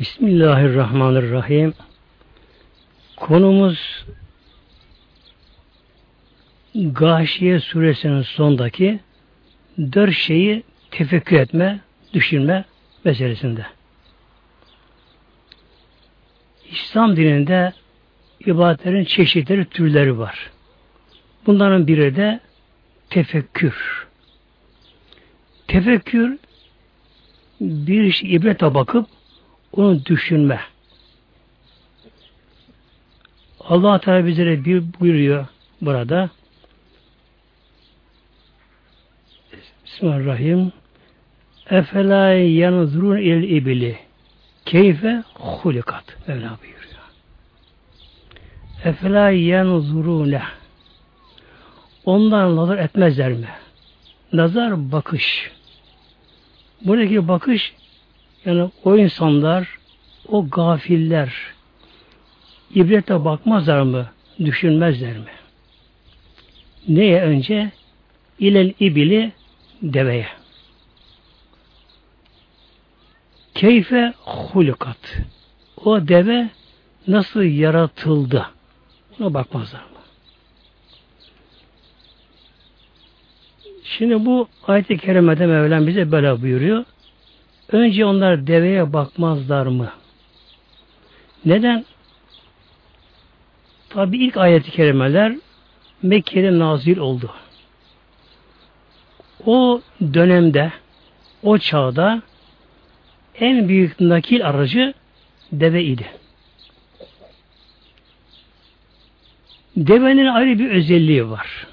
Bismillahirrahmanirrahim. Konumuz Gâşiye suresinin sondaki dört şeyi tefekkür etme, düşünme meselesinde. İslam dininde ibadetlerin çeşitleri, türleri var. Bunların biri de tefekkür. Tefekkür bir ibrete bakıp onu düşünme. Allah Teala bizlere bir buyuruyor burada. Bismillahirrahmanirrahim. Efela yanzurun il ibili keyfe hulikat. Mevla buyuruyor. Efela yanzurune Ondan nazar etmezler mi? Nazar bakış. Buradaki bakış yani o insanlar, o gafiller ibrete bakmazlar mı? Düşünmezler mi? Neye önce? İlel ibili deveye. Keyfe hulikat. O deve nasıl yaratıldı? Buna bakmazlar mı? Şimdi bu ayet-i kerimede Mevlam bize böyle buyuruyor. Önce onlar deveye bakmazlar mı? Neden? Tabi ilk ayet-i kerimeler Mekke'de nazil oldu. O dönemde, o çağda en büyük nakil aracı deve idi. Devenin ayrı bir özelliği var.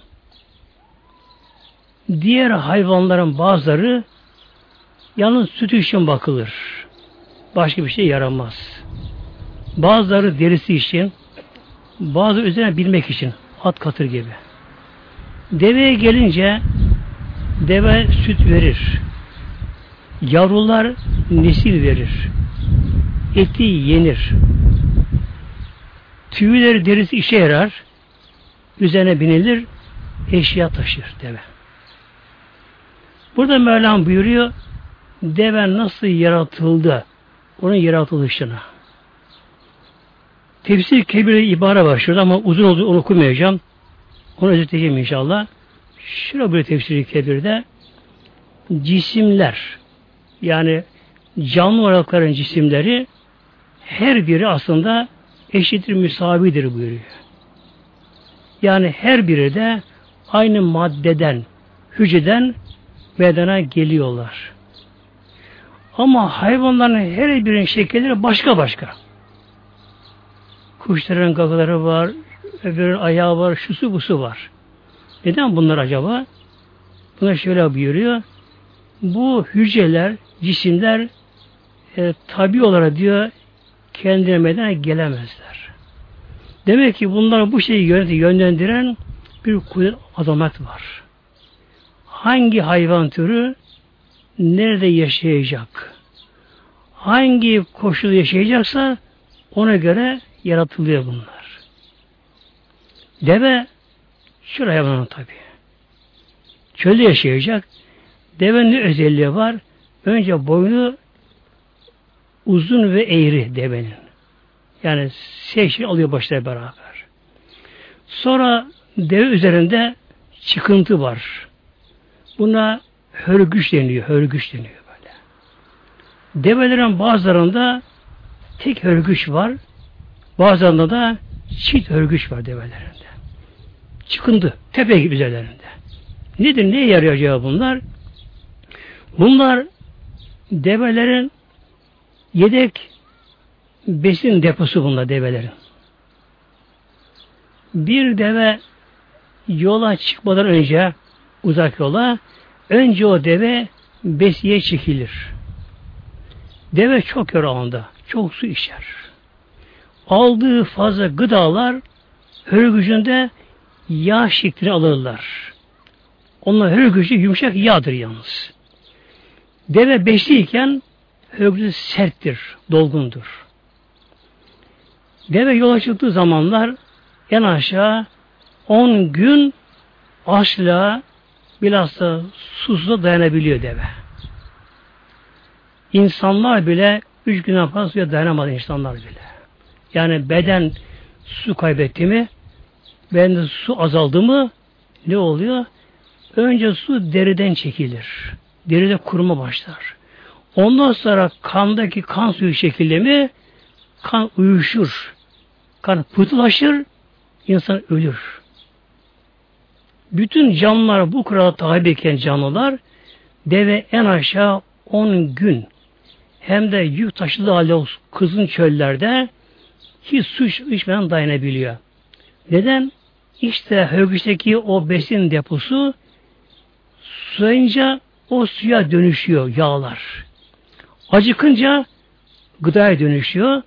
Diğer hayvanların bazıları yalnız süt için bakılır. Başka bir şey yaramaz. Bazıları derisi için, bazı üzerine bilmek için. At katır gibi. Deveye gelince deve süt verir. Yavrular nesil verir. Eti yenir. Tüyleri derisi işe yarar. Üzerine binilir. Eşya taşır deve. Burada Mevlam buyuruyor deve nasıl yaratıldı? Onun yaratılışına. Tefsir kebire ibare var şurada ama uzun oldu onu okumayacağım. Onu özetleyeceğim inşallah. Şurada bir tefsiri kebirde cisimler yani canlı varlıkların cisimleri her biri aslında eşittir müsavidir buyuruyor. Yani her biri de aynı maddeden, hücreden bedene geliyorlar. Ama hayvanların her birinin şekilleri başka başka. Kuşların gagaları var, öbürünün ayağı var, şusu busu var. Neden bunlar acaba? Buna şöyle buyuruyor. Bu hücreler, cisimler e, tabi olarak diyor kendine gelemezler. Demek ki bunlar bu şeyi yönlendiren bir kudret azamet var hangi hayvan türü nerede yaşayacak? Hangi koşul yaşayacaksa ona göre yaratılıyor bunlar. Deve şuraya hayvanı tabi. Çölde yaşayacak. Devenin ne özelliği var? Önce boynu uzun ve eğri devenin. Yani seçil alıyor başları beraber. Sonra deve üzerinde çıkıntı var. Buna hörgüç deniyor. Hörgüç deniyor böyle. Develerin bazılarında tek hörgüç var. Bazılarında da çift hörgüç var develerinde. Çıkındı. Tepe gibi üzerlerinde. Nedir? Neye yarıyor acaba bunlar? Bunlar develerin yedek besin deposu bunlar develerin. Bir deve yola çıkmadan önce uzak yola önce o deve besiye çekilir. Deve çok yor. Çok su içer. Aldığı fazla gıdalar hörgücünde yağ şeklini alırlar. Onlar hörgücü yumuşak yağdır yalnız. Deve besliyken hörgücü serttir, dolgundur. Deve yola çıktığı zamanlar en aşağı 10 gün açlığa bilhassa susuzluğa dayanabiliyor deve. İnsanlar bile üç günden fazla suya dayanamadı insanlar bile. Yani beden su kaybetti mi, bedende su azaldı mı ne oluyor? Önce su deriden çekilir. Deride kuruma başlar. Ondan sonra kandaki kan suyu şekilde mi kan uyuşur. Kan pıhtılaşır, insan ölür. Bütün canlılar bu kurala tabi eken canlılar deve en aşağı 10 gün hem de yük taşıdığı halde o kızın çöllerde hiç su içmeden dayanabiliyor. Neden? İşte högüçteki o besin deposu suyunca o suya dönüşüyor yağlar. Acıkınca gıdaya dönüşüyor.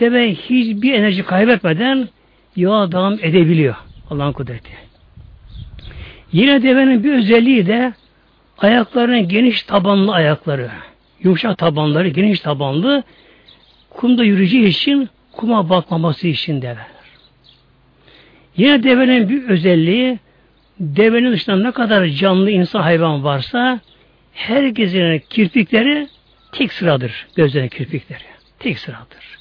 Deve hiçbir enerji kaybetmeden yağa devam edebiliyor. Allah'ın kudreti. Yine devenin bir özelliği de ayaklarının geniş tabanlı ayakları. Yumuşak tabanları, geniş tabanlı. Kumda yürüyeceği için kuma bakmaması için develer. Yine devenin bir özelliği devenin dışında ne kadar canlı insan hayvan varsa herkesin kirpikleri tek sıradır. Gözlerinin kirpikleri. Tek sıradır.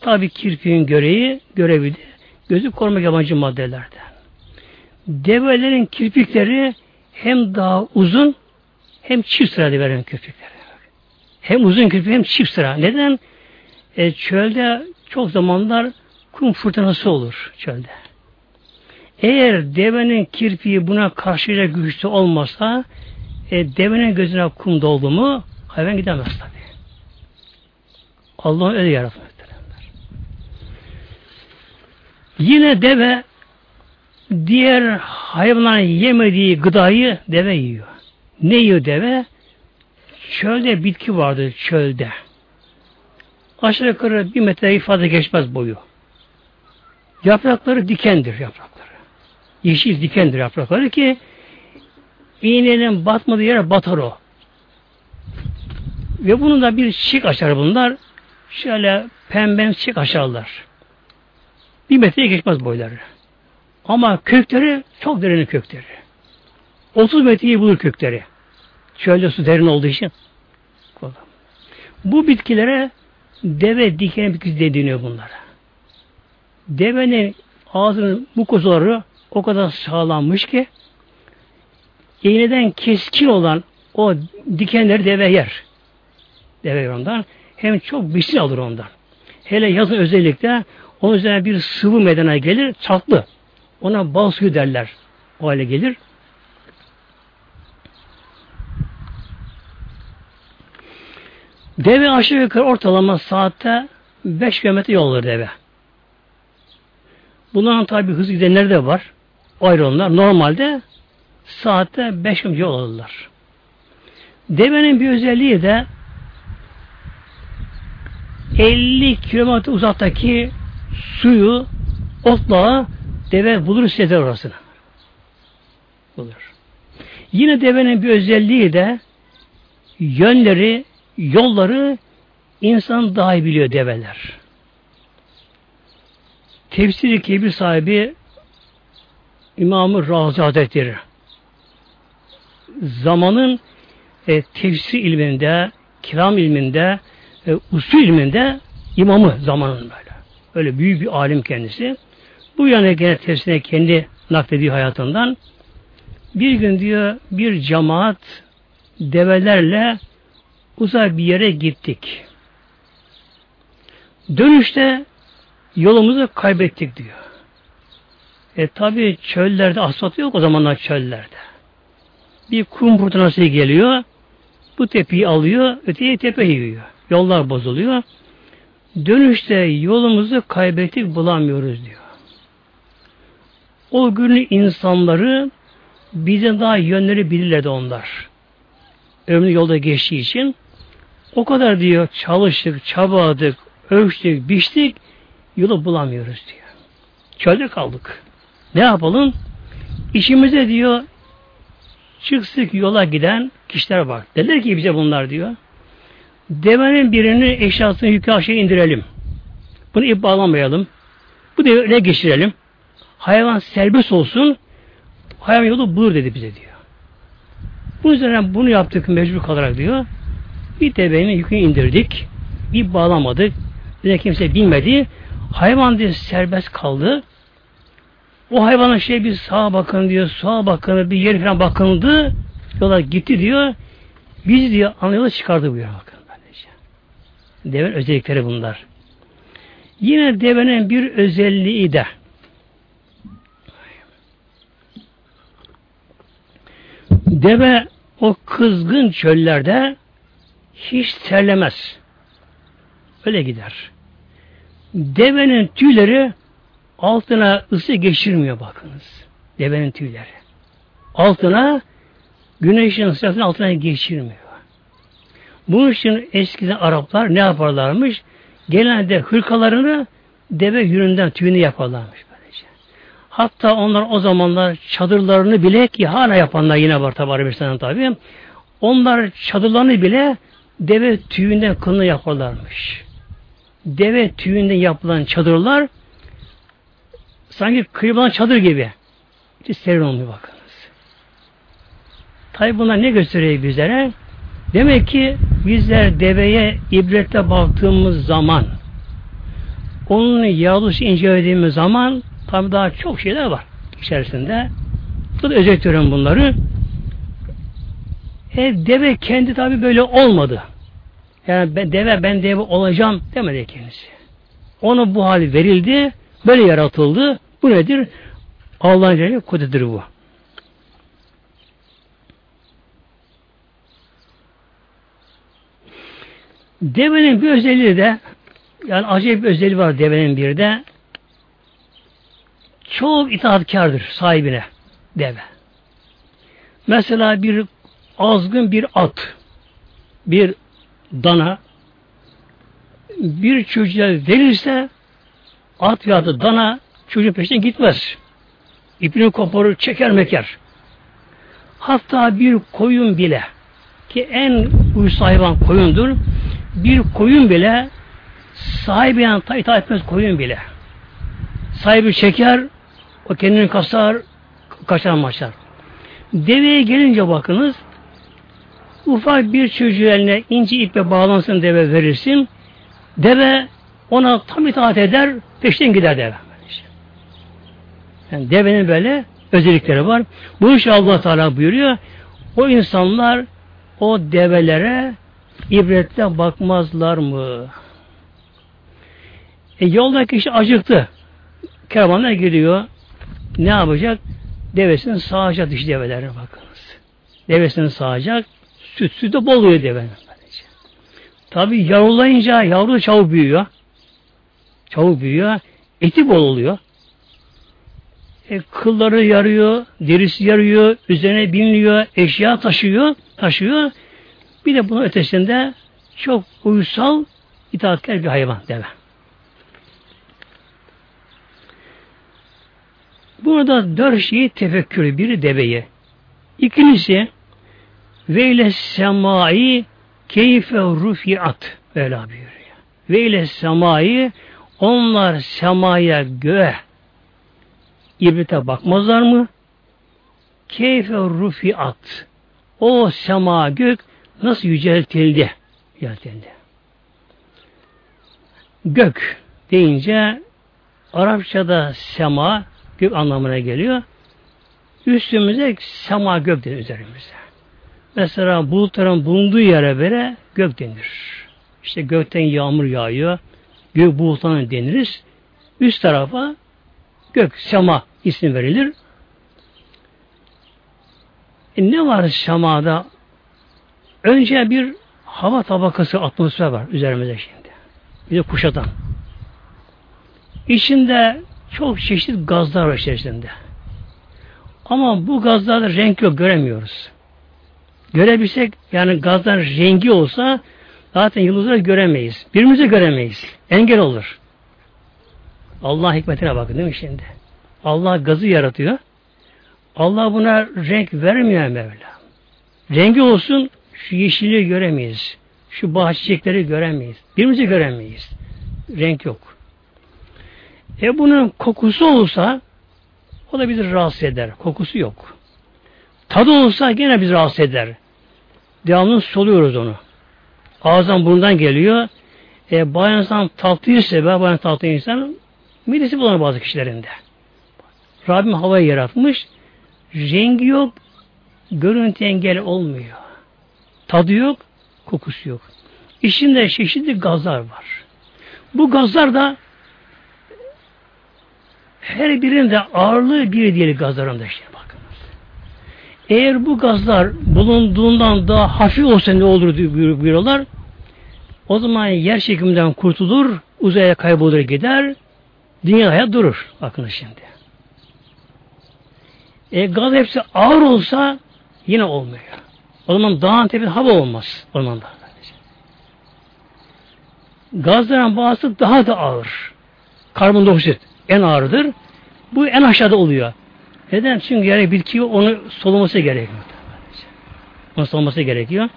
Tabi kirpiğin görevi, görevi de gözü korumak yabancı maddelerden. Develerin kirpikleri hem daha uzun hem çift sıra develerin kirpikleri. Hem uzun kirpik hem çift sıra. Neden? E, çölde çok zamanlar kum fırtınası olur çölde. Eğer devenin kirpiği buna karşıya güçlü olmasa e, devenin gözüne kum doldu mu hayvan gidemez tabi. Allah öyle yaratmış. Yine deve diğer hayvanların yemediği gıdayı deve yiyor. Ne yiyor deve? Çölde bitki vardır çölde. Aşağı yukarı bir metre fazla geçmez boyu. Yaprakları dikendir yaprakları. Yeşil dikendir yaprakları ki iğnenin batmadığı yere batar o. Ve bunun da bir çiçek açar bunlar. Şöyle pemben çiçek açarlar. Bir metreye geçmez boyları. Ama kökleri çok derin kökleri. 30 metreyi bulur kökleri. Çölde su derin olduğu için. Bu bitkilere deve diken bitkisi dediğiniyor bunlara. Devenin ağzının mukozları o kadar sağlanmış ki iğneden keskin olan o dikenleri deve yer. Deve ondan. Hem çok besin alır ondan. Hele yazın özellikle onun üzerine bir sıvı medena gelir, tatlı. Ona bal suyu derler. O hale gelir. Deve aşağı yukarı ortalama saatte 5 km yol alır deve. Bunların tabi hız gidenleri de var. Ayrı onlar. Normalde saatte 5 km yol alırlar. Devenin bir özelliği de 50 kilometre uzaktaki suyu otla deve bulur sezer orasını. Bulur. Yine devenin bir özelliği de yönleri, yolları insan daha iyi biliyor develer. Tefsiri kebir sahibi İmam-ı Razi Hazretleri zamanın e, tefsir ilminde, kiram ilminde, e, usul ilminde imamı zamanın böyle. Öyle büyük bir alim kendisi. Bu yana gene tefsirine kendi naklediği hayatından bir gün diyor bir cemaat develerle uzak bir yere gittik. Dönüşte yolumuzu kaybettik diyor. E tabi çöllerde asfalt yok o zamanlar çöllerde. Bir kum fırtınası geliyor. Bu tepeyi alıyor, öteye tepe yiyor. Yollar bozuluyor. Dönüşte yolumuzu kaybettik bulamıyoruz diyor. O gün insanları bizden daha yönleri bilirlerdi onlar. Ömrü yolda geçtiği için o kadar diyor çalıştık, çabaladık, ölçtük, biçtik yolu bulamıyoruz diyor. Çölde kaldık. Ne yapalım? İşimize diyor çıksık yola giden kişiler var. Dediler ki bize bunlar diyor. Devenin birini eşyasını yükü aşağı indirelim. Bunu ip bağlamayalım. Bu devre geçirelim. Hayvan serbest olsun. Hayvan yolu bulur dedi bize diyor. Bu üzerine bunu yaptık mecbur kalarak diyor. Bir devenin yükünü indirdik. bir bağlamadık. Bir kimse bilmedi. Hayvan diye serbest kaldı. O hayvanın şey bir sağa bakın diyor, sağa bakın, bir yer falan bakındı. Yola gitti diyor. Biz diyor anlayıla çıkardı bu yer bakın. Devenin özellikleri bunlar. Yine devenin bir özelliği de deve o kızgın çöllerde hiç terlemez. Öyle gider. Devenin tüyleri altına ısı geçirmiyor bakınız. Devenin tüyleri. Altına güneşin sıcaklığı altına geçirmiyor. Bunun için eskiden Araplar ne yaparlarmış? Genelde hırkalarını deve yününden tüyünü yaparlarmış. Hatta onlar o zamanlar çadırlarını bile ki hala yapanlar yine var tabi Arabistan'ın tabi. Onlar çadırlarını bile deve tüyünden kılını yaparlarmış. Deve tüyünden yapılan çadırlar sanki kıyılan çadır gibi. Hiç serin olmuyor bakınız. Tabi bunlar ne gösteriyor bizlere? Demek ki bizler deveye ibretle baktığımız zaman onun yavrulusu incelediğimiz zaman tabi daha çok şeyler var içerisinde. Bu da özetliyorum bunları. E, deve kendi tabi böyle olmadı. Yani ben, deve ben deve olacağım demedi kendisi. Ona bu hali verildi. Böyle yaratıldı. Bu nedir? Allah'ın kudretidir bu. Devenin bir özelliği de yani acayip bir özelliği var devenin bir de çok itaatkardır sahibine deve. Mesela bir azgın bir at, bir dana bir çocuğa verirse at ya da dana çocuğun peşine gitmez. İpini koparır, çeker meker. Hatta bir koyun bile ki en uysal hayvan koyundur. Bir koyun bile sahibi yani itaat etmez koyun bile. Sahibi çeker, o kendini kasar, kaçar maçar. Deveye gelince bakınız, ufak bir çocuğu eline inci iple bağlansın deve verirsin. Deve ona tam itaat eder, peşten gider deve. Yani devenin böyle özellikleri var. Bu iş Allah Teala buyuruyor. O insanlar o develere ibretle bakmazlar mı? E yoldaki kişi acıktı. Kervanlar gidiyor. Ne yapacak? Devesini sağacak dişi develerine bakınız. Devesini sağacak. Süt sütü bol oluyor devenin. Tabi yavrulayınca yavru çabuk büyüyor. Çabuk büyüyor. Eti bol oluyor. E, kılları yarıyor, derisi yarıyor, üzerine biniliyor, eşya taşıyor, taşıyor. Bir de bunun ötesinde çok uysal, itaatkar bir hayvan deve. Burada dört şeyi tefekkürü. Biri deveyi. İkincisi ve ile semai keyfe rufiat. Öyle buyuruyor. Ve ile semai onlar semaya göğe ibrete bakmazlar mı? Keyfe rufiat. O sema gök nasıl yüceltildi? Yüceltildi. Gök deyince Arapçada sema gök anlamına geliyor. Üstümüze sema gök denir üzerimize. Mesela bulutların bulunduğu yere böyle gök denir. İşte gökten yağmur yağıyor. Gök bulutlarına deniriz. Üst tarafa gök, sema isim verilir. E ne var semada? Önce bir hava tabakası atmosfer var üzerimizde şimdi. Bir de kuşatan. İçinde çok çeşitli gazlar var içerisinde. Ama bu gazlarda renk yok, göremiyoruz. Görebilsek, yani gazdan rengi olsa zaten yıldızları göremeyiz. Birbirimizi göremeyiz. Engel olur. Allah hikmetine bakın değil mi şimdi? Allah gazı yaratıyor. Allah buna renk vermiyor Mevla. Rengi olsun şu yeşili göremeyiz. Şu bahçe göremeyiz. Birbirimizi göremeyiz. Renk yok. E bunun kokusu olsa o da bizi rahatsız eder. Kokusu yok. Tadı olsa gene bizi rahatsız eder. Devamlı soluyoruz onu. Ağızdan burundan geliyor. E, bazı insan tatlı ise, bazı tatlı insan midesi bulanır bazı kişilerinde. Rabbim havayı yaratmış. Rengi yok, görüntü engel olmuyor. Tadı yok, kokusu yok. İçinde çeşitli gazlar var. Bu gazlar da her birinde ağırlığı bir değil gazların da işte bakınız. Eğer bu gazlar bulunduğundan daha hafif olsa ne olur buyuruyorlar. O zaman yer çekiminden kurtulur, uzaya kaybolur gider, dünyaya durur. Bakın şimdi. E, gaz hepsi ağır olsa yine olmuyor. O zaman dağın tepesi hava olmaz ormanda. Gazların bazısı daha da ağır. Karbondioksit en ağırdır. Bu en aşağıda oluyor. Neden? Çünkü yani bitki onu soluması gerekiyor. Onu soluması gerekiyor.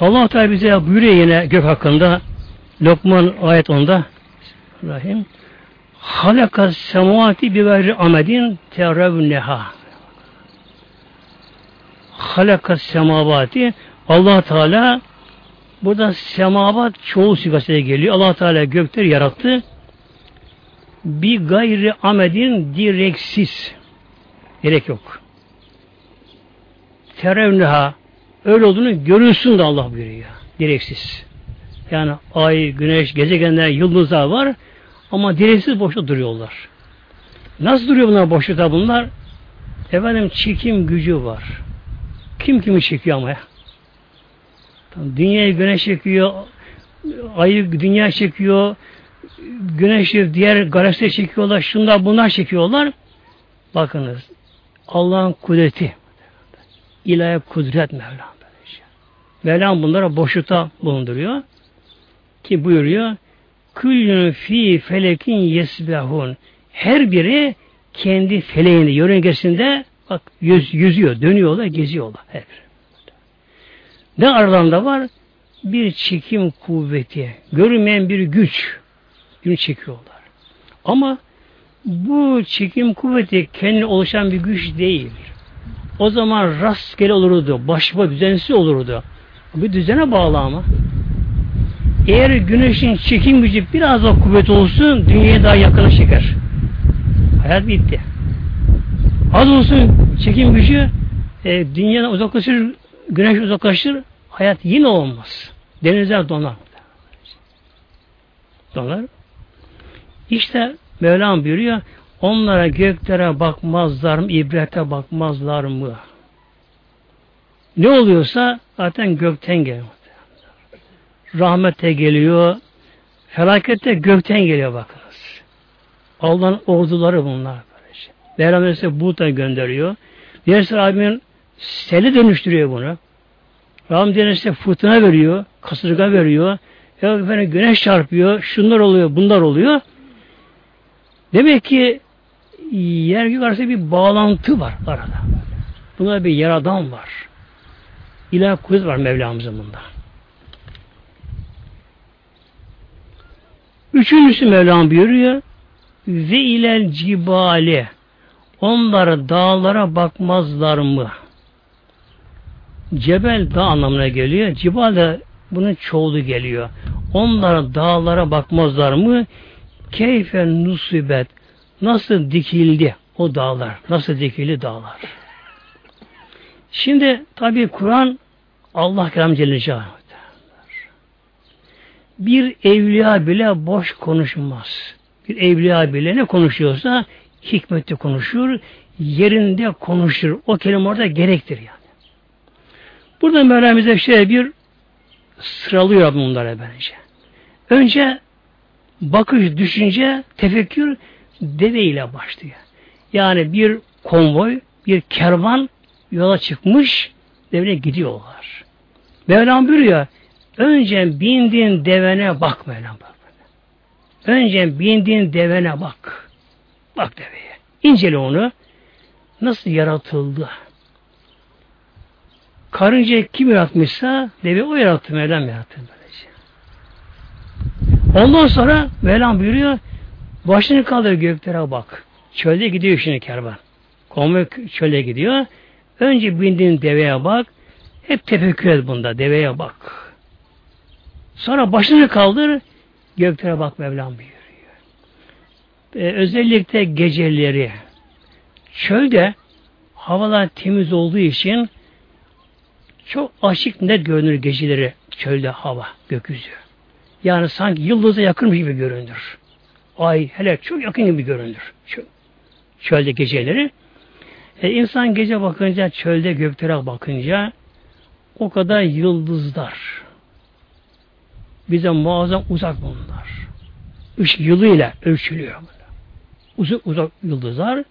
Allah Teala bize buyuruyor yine gök hakkında Lokman ayet onda Rahim Halakas semavati bi gayri amedin terevneha Halakas semavati Allah Teala burada semavat çoğu sigasıyla geliyor. Allah Teala gökleri yarattı. Bir gayri amedin direksiz. Gerek yok. Terevneha öyle olduğunu görünsün de Allah buyuruyor. Direksiz. Yani ay, güneş, gezegenler, yıldızlar var ama direksiz boşta duruyorlar. Nasıl duruyor bunlar boşlukta bunlar? Efendim çekim gücü var. Kim kimi çekiyor ama ya? Dünyayı güneş çekiyor, ayı dünya çekiyor, güneşi diğer galaksiye çekiyorlar, şunlar bunlar çekiyorlar. Bakınız, Allah'ın kudreti, ilahi kudret Mevlam. Mevlam bunlara boşlukta bulunduruyor. Ki buyuruyor, Küllün fi felekin yesbehun. Her biri kendi feleğinde, yörüngesinde bak yüz, yüzüyor, dönüyorlar, geziyorlar. Her biri. Ne aralarında var? Bir çekim kuvveti, görünmeyen bir güç. Günü çekiyorlar. Ama bu çekim kuvveti kendi oluşan bir güç değil. O zaman rastgele olurdu, başıma düzensiz olurdu. Bir düzene bağlı ama. Eğer güneşin çekim gücü biraz daha kuvvet olsun, dünyaya daha yakına çeker. Hayat bitti. Az olsun çekim gücü, e, dünyadan uzaklaşır, güneş uzaklaşır, hayat yine olmaz. Denizler donar. Donar. İşte Mevlam buyuruyor, onlara göklere bakmazlar mı, ibrete bakmazlar mı? Ne oluyorsa zaten gökten geliyor. Rahmet de geliyor, felaket de gökten geliyor bakınız. Allah'ın orduları bunlar. Mevlam ise bulut gönderiyor. Diğer Rabbim seli dönüştürüyor bunu. Rabbim diğer fırtına veriyor, kasırga veriyor. Ya efendim güneş çarpıyor, şunlar oluyor, bunlar oluyor. Demek ki yer gök arasında bir bağlantı var arada. Buna bir yaradan var. İlah kudret var Mevlamızın bunda. Üçüncüsü Mevlam buyuruyor. Ve ilel cibali onları dağlara bakmazlar mı? Cebel dağ anlamına geliyor. Cibal de bunun çoğulu geliyor. Onlara dağlara bakmazlar mı? Keyfe nusibet nasıl dikildi o dağlar? Nasıl dikildi dağlar? Şimdi tabi Kur'an Allah kelam Celle Bir evliya bile boş konuşmaz. Bir evliya bile ne konuşuyorsa hikmette konuşur, yerinde konuşur. O kelime orada gerektir yani. Burada Mevlamıza şey bir sıralıyor bunlara bence. Önce bakış, düşünce, tefekkür deve ile başlıyor. Yani bir konvoy, bir kervan yola çıkmış, devine gidiyorlar. Mevlam buyuruyor, önce bindiğin devene bak Mevlam bak. Önce bindiğin devene bak. Bak deveye. İncele onu. Nasıl yaratıldı? Karınca kim yaratmışsa deve o yarattı. Mevlam yarattı böylece. Ondan sonra Mevlam buyuruyor başını kaldır göklere bak. Çölde gidiyor şimdi kervan. Konvoy çölde gidiyor. Önce bindiğin deveye bak. Hep tefekkür et bunda. Deveye bak. Sonra başını kaldır. Göklere bak Mevlam buyuruyor. Ee, özellikle geceleri çölde havalar temiz olduğu için çok açık net görünür geceleri çölde hava, gökyüzü. Yani sanki yıldıza yakın gibi görünür. Ay hele çok yakın gibi görünür. Çölde geceleri. E, insan gece bakınca, çölde göklere bakınca o kadar yıldızlar. Bize muazzam uzak bunlar. Işık yılıyla ölçülüyor. Uzak uzak yıldızlar.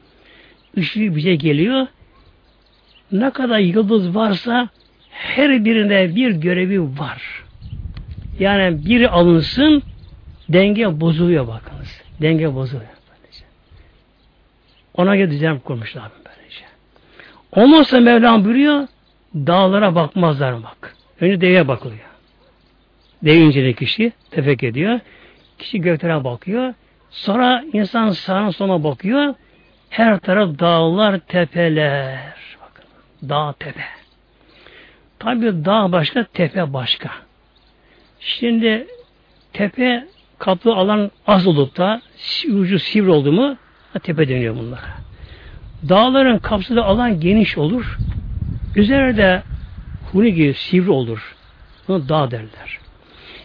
Işığı bize geliyor. Ne kadar yıldız varsa her birinde bir görevi var. Yani biri alınsın denge bozuluyor bakınız. Denge bozuluyor. Böylece. Ona göre düzen kurmuşlar böylece. Olmazsa Mevlam buyuruyor dağlara bakmazlar bak. Önce deveye bakılıyor. Deyince de kişi tefek ediyor. Kişi göklere bakıyor. Sonra insan sağına sola bakıyor. Her taraf dağlar, tepeler. Bakın, dağ, tepe. Tabi dağ başka, tepe başka. Şimdi tepe kaplı alan az olup da ucu sivri oldu mu tepe deniyor bunlara. Dağların kapsadığı alan geniş olur. Üzerinde huni gibi sivri olur. Buna dağ derler.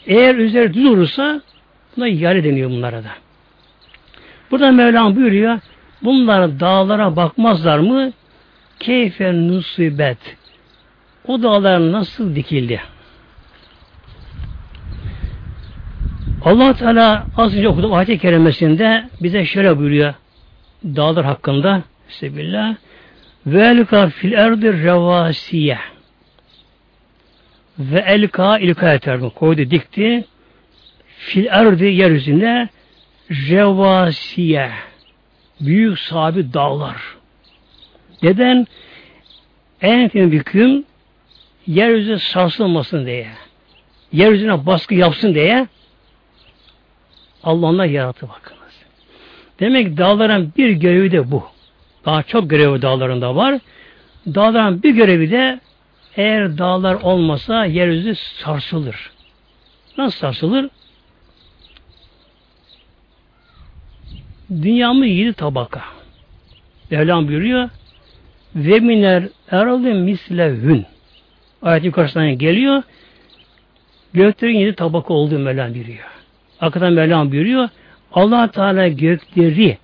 Eğer üzeri düz olursa buna yare deniyor bunlara da. Burada Mevlam buyuruyor bunlar dağlara bakmazlar mı? Keyfe nusibet. O dağlar nasıl dikildi? allah Teala az önce okudum ayet-i kerimesinde bize şöyle buyuruyor dağlar hakkında Sebillah ve elka fil erdi revasiye ve elka ilka eter koydu dikti fil erdi yeryüzünde revasiye büyük sabit dağlar. Neden? En önemli hüküm yeryüzü sarsılmasın diye. Yeryüzüne baskı yapsın diye Allah onlar yarattı bakınız. Demek dağların bir görevi de bu. Daha çok görevi dağlarında var. Dağların bir görevi de eğer dağlar olmasa yeryüzü sarsılır. Nasıl sarsılır? Dünyamı yedi tabaka. Mevlam buyuruyor ve miner eralı mislehün. Ayet yukarısından geliyor. Göklerin yedi tabaka olduğu Mevlam buyuruyor. Hakikaten Mevlam buyuruyor. allah Teala gökleri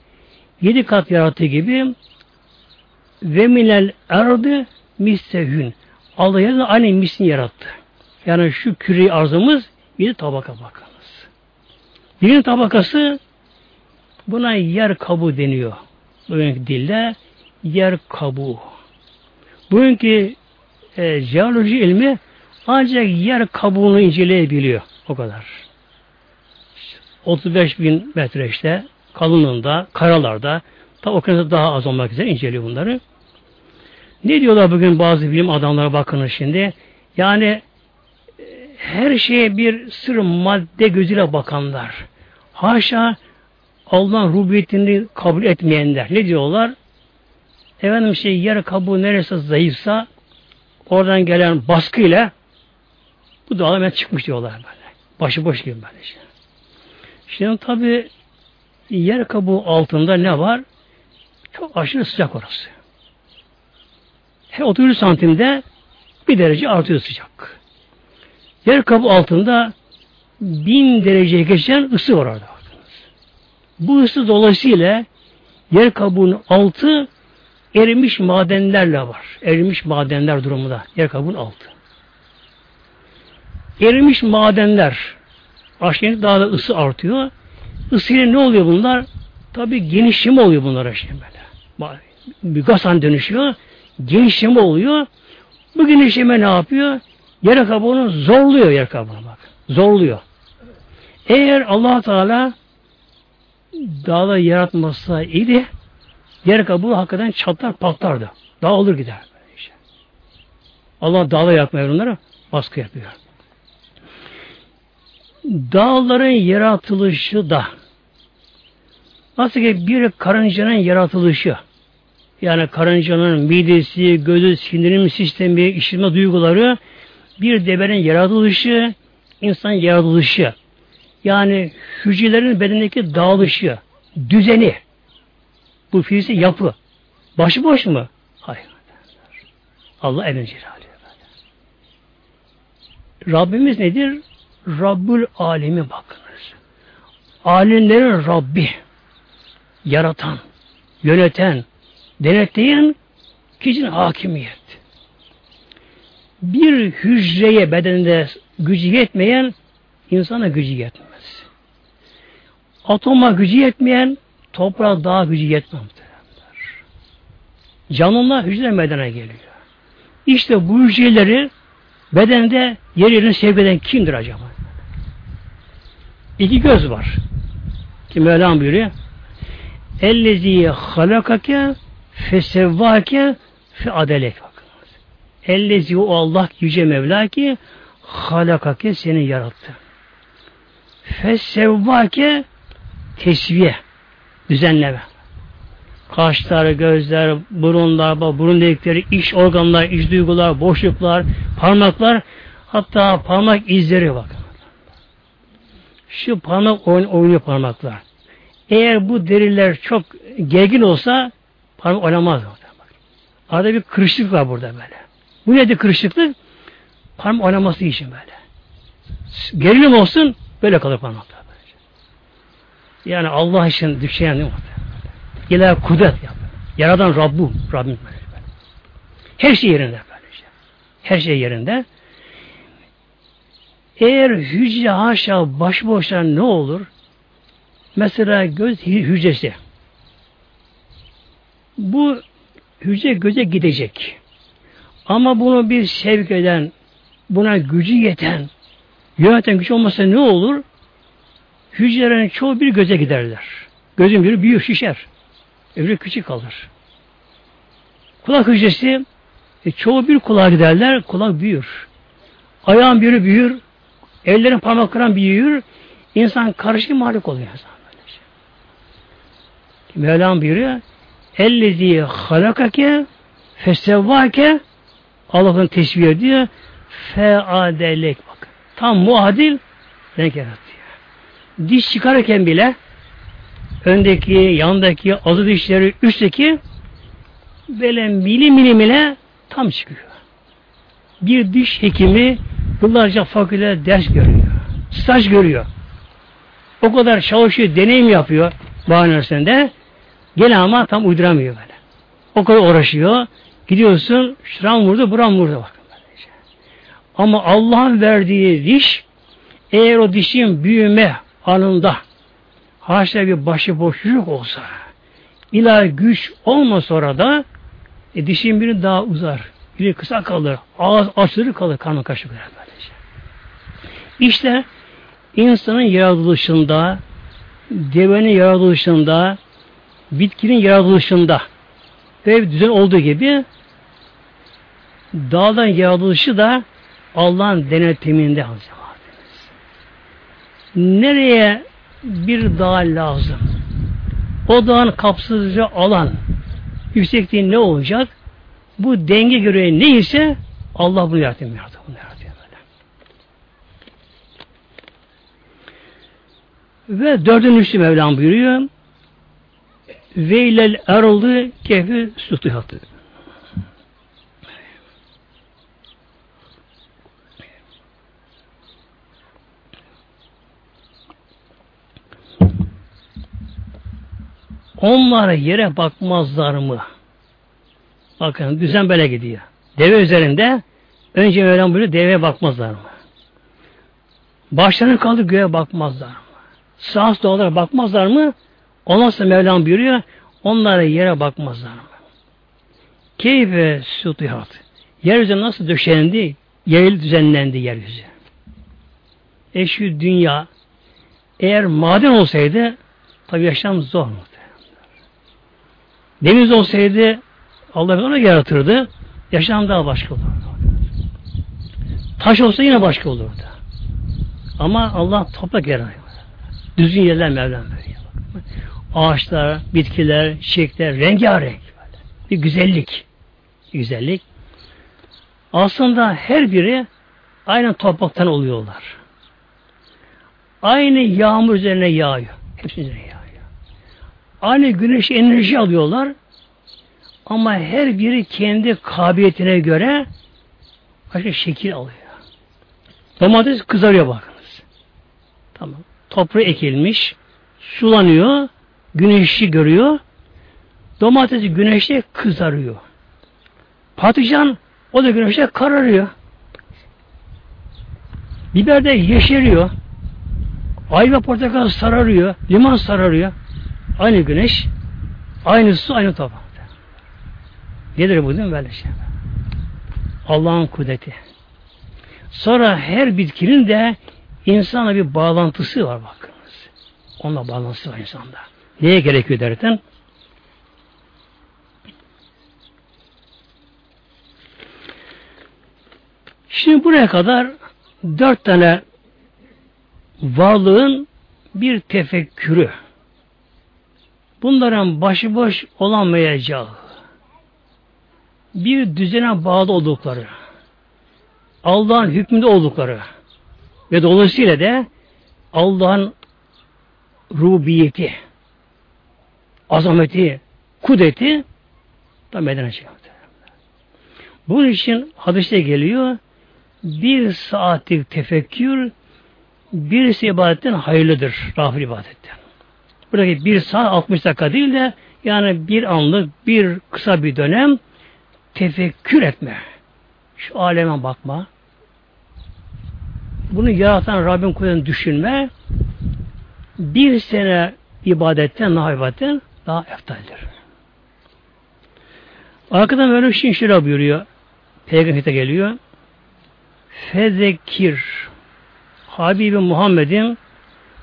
yedi kat yarattığı gibi ve minel erdi mislehün. Allah yerine aynı mislini yarattı. Yani şu küre arzımız bir tabaka bakınız. Birinci tabakası buna yer kabuğu deniyor. Bugünkü dilde yer kabuğu. Bugünkü e, jeoloji ilmi ancak yer kabuğunu inceleyebiliyor. O kadar. 35 bin metre işte kalınlığında, karalarda ta okyanusta daha az olmak üzere inceliyor bunları. Ne diyorlar bugün bazı bilim adamları bakın şimdi. Yani e, her şeye bir sır madde gözüyle bakanlar. Haşa Allah'ın rububiyetini kabul etmeyenler. Ne diyorlar? Efendim şey yer kabuğu neresi zayıfsa oradan gelen baskıyla bu dağlar çıkmış diyorlar böyle. Başıboş gibi böyle şey. Şimdi tabi yer kabuğu altında ne var? Çok aşırı sıcak orası. Her 30 santimde bir derece artıyor sıcak. Yer kabuğu altında bin dereceye geçen ısı var orada. Bu ısı dolayısıyla yer kabuğunun altı erimiş madenlerle var. Erimiş madenler durumunda. Yer kabuğunun altı. Erimiş madenler aşağıya daha da ısı artıyor. Isıyla ne oluyor bunlar? Tabi genişleme oluyor bunlara şimdi böyle. Bir gazan dönüşüyor. Genişleme oluyor. Bu genişleme ne yapıyor? Yer kabuğunu zorluyor yer kabuğuna bak. Zorluyor. Eğer allah Teala dağda yaratmasa idi yer kabuğu hakikaten çatlar patlardı. Dağ olur gider. Işte. Allah dağda yaratmıyor onlara baskı yapıyor. Dağların yaratılışı da nasıl ki bir karıncanın yaratılışı yani karıncanın midesi, gözü, sindirim sistemi, işitme duyguları bir devenin yaratılışı, insan yaratılışı. Yani hücrelerin bedendeki dağılışı, düzeni. Bu fiziksel yapı. Başıboş mu? Hayır. Allah evin celali. Rabbimiz nedir? Rabbül alemi bakınız. Alemlerin Rabbi. Yaratan, yöneten, denetleyen kişinin hakimiyet. Bir hücreye bedeninde gücü yetmeyen insana gücü yetmez. Atoma gücü yetmeyen toprağa daha gücü yetmez. Canlılar hücre meydana geliyor. İşte bu hücreleri bedende yer yerini sevk kimdir acaba? İki göz var. Ki Mevlam buyuruyor. Ellezi halakake fesevvake fe adelek. Ellezi o Allah yüce Mevla ki halakake seni yarattı. Fesevvake tesviye düzenleme. Kaşlar, gözler, burunlar, burun delikleri, iç organlar, iç duygular, boşluklar, parmaklar, hatta parmak izleri bakın. Şu parmak oynuyor parmaklar. Eğer bu deriler çok gergin olsa parmak oynamaz. Arada bir kırışıklık var burada böyle. Bu nedir kırışıklık? Parmak oynaması için böyle. Gerilim olsun böyle kalır parmaklar. Yani Allah için düşen ne İlahi kudret yap. Yaradan. Rabbim böyle. Her şey yerinde böylece. Her şey yerinde. Eğer hücre haşa başboşlar ne olur? Mesela göz hücresi. Bu hücre göze gidecek. Ama bunu bir sevk eden, buna gücü yeten, yöneten güç olmasa ne olur? Hücrelerin çoğu bir göze giderler. Gözün biri büyür, şişer. Öbürü küçük kalır. Kulak hücresi e, çoğu bir kulağa giderler, kulak büyür. Ayağın biri büyür, ellerin parmakların büyür, insan karışık malik oluyor. Insan böylece. Mevlam buyuruyor, Ellezi halakake fesevvake Allah'ın teşbih ediyor. Feadelek bak. Tam muadil renk yaratıyor. Diş çıkarırken bile öndeki, yandaki, azı dişleri, üstteki böyle milim milim ile tam çıkıyor. Bir diş hekimi yıllarca fakülte ders görüyor. Staj görüyor. O kadar çalışıyor, deneyim yapıyor bahanesinde. Gene ama tam uyduramıyor böyle. O kadar uğraşıyor. Gidiyorsun, şuram vurdu, buram vurdu. Böylece. Ama Allah'ın verdiği diş, eğer o dişin büyüme anında haşa bir başıboşluk olsa, ilahi güç olma sonra da e, dişin biri daha uzar, biri kısa kalır, ağız açılır kalır, kaşık böylece. İşte insanın yaratılışında, devenin yaratılışında, bitkinin yaratılışında ve düzen olduğu gibi dağdan yaratılışı da Allah'ın denetiminde Nereye bir dağ lazım? O dağın kapsayıcı alan yüksekliği ne olacak? Bu denge göre neyse Allah bunu yaratıyor. Bunu yaratıyor böyle. Ve dördüncüsü Mevlam buyuruyor. Veylel eroldu kefi sutuhatı. Onlar yere bakmazlar mı? Bakın düzen böyle gidiyor. Deve üzerinde önce Mevlam buyuruyor deveye bakmazlar mı? Başlarını kaldı göğe bakmazlar mı? Sağ sola bakmazlar mı? Ondan Mevlam buyuruyor onlara yere bakmazlar mı? Keyfe sutihat. Yeryüzü nasıl döşendi? Yayıl düzenlendi yeryüzü. E şu dünya eğer maden olsaydı tabi yaşam zor mu? Deniz olsaydı Allah onu yaratırdı. Yaşam daha başka olurdu. Taş olsa yine başka olurdu. Ama Allah toprak yaratıyor. Düzgün yerler Mevlam böyle. Ağaçlar, bitkiler, çiçekler, rengarenk. Bir güzellik. Bir güzellik. Aslında her biri aynı topraktan oluyorlar. Aynı yağmur üzerine yağıyor. Hepsi üzerine yağıyor. Aynı güneş enerji alıyorlar. Ama her biri kendi kabiliyetine göre başka şekil alıyor. Domates kızarıyor bakınız. Tamam. Toprağı ekilmiş, sulanıyor, güneşi görüyor. Domates güneşte kızarıyor. Patlıcan o da güneşte kararıyor. Biber de yeşeriyor. Ayva portakal sararıyor. Limon sararıyor. Aynı güneş, aynı su, aynı toprak. Nedir bu değil mi böyle şey? Allah'ın kudreti. Sonra her bitkinin de insana bir bağlantısı var bakınız. Onunla bağlantısı var insanda. Neye gerekiyor derken? Şimdi buraya kadar dört tane varlığın bir tefekkürü. Bunların başıboş olamayacağı, bir düzene bağlı oldukları, Allah'ın hükmünde oldukları ve dolayısıyla da Allah'ın rubiyeti, azameti, kudreti da meydana çıkıyor. Bunun için hadiste geliyor bir saatlik tefekkür birisi ibadetten hayırlıdır. Rafil ibadetten. Buradaki bir saat 60 dakika değil de yani bir anlık bir kısa bir dönem tefekkür etme. Şu aleme bakma. Bunu yaratan Rabbin kudretini düşünme. Bir sene ibadetten, nah ibadetten daha eftaldir. Arkadan böyle bir şey buyuruyor. Peygamber'e geliyor. Fezekir Habibi Muhammed'im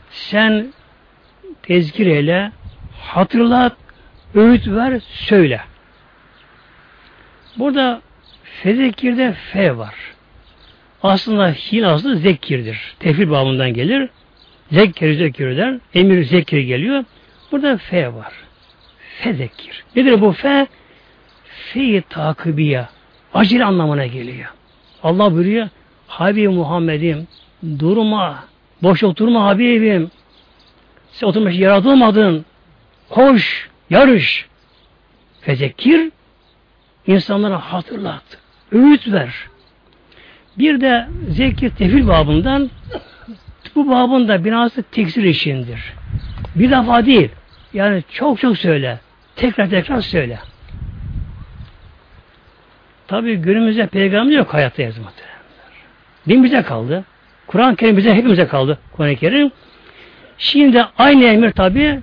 sen tezkir eyle, hatırlat, öğüt ver, söyle. Burada fezekirde fe var. Aslında hil aslı zekirdir. Tefil babından gelir. Zekkir zekirden, emir zekir geliyor. Burada fe var. Fezekir. Nedir bu fe? Fe-i takibiye. Acil anlamına geliyor. Allah buyuruyor, Habib Muhammed'im durma, boş oturma Habibim. Sen oturmuş yaratılmadın. Koş, yarış. Fezekir insanlara hatırlat. Öğüt ver. Bir de zekir tefil babından bu babın da binası teksir işindir. Bir defa değil. Yani çok çok söyle. Tekrar tekrar söyle. Tabi günümüzde peygamber yok hayatta yazmadı. Din bize kaldı. Kur'an-ı Kerim bize hepimize kaldı. Kur'an-ı Kerim. Şimdi aynı emir tabi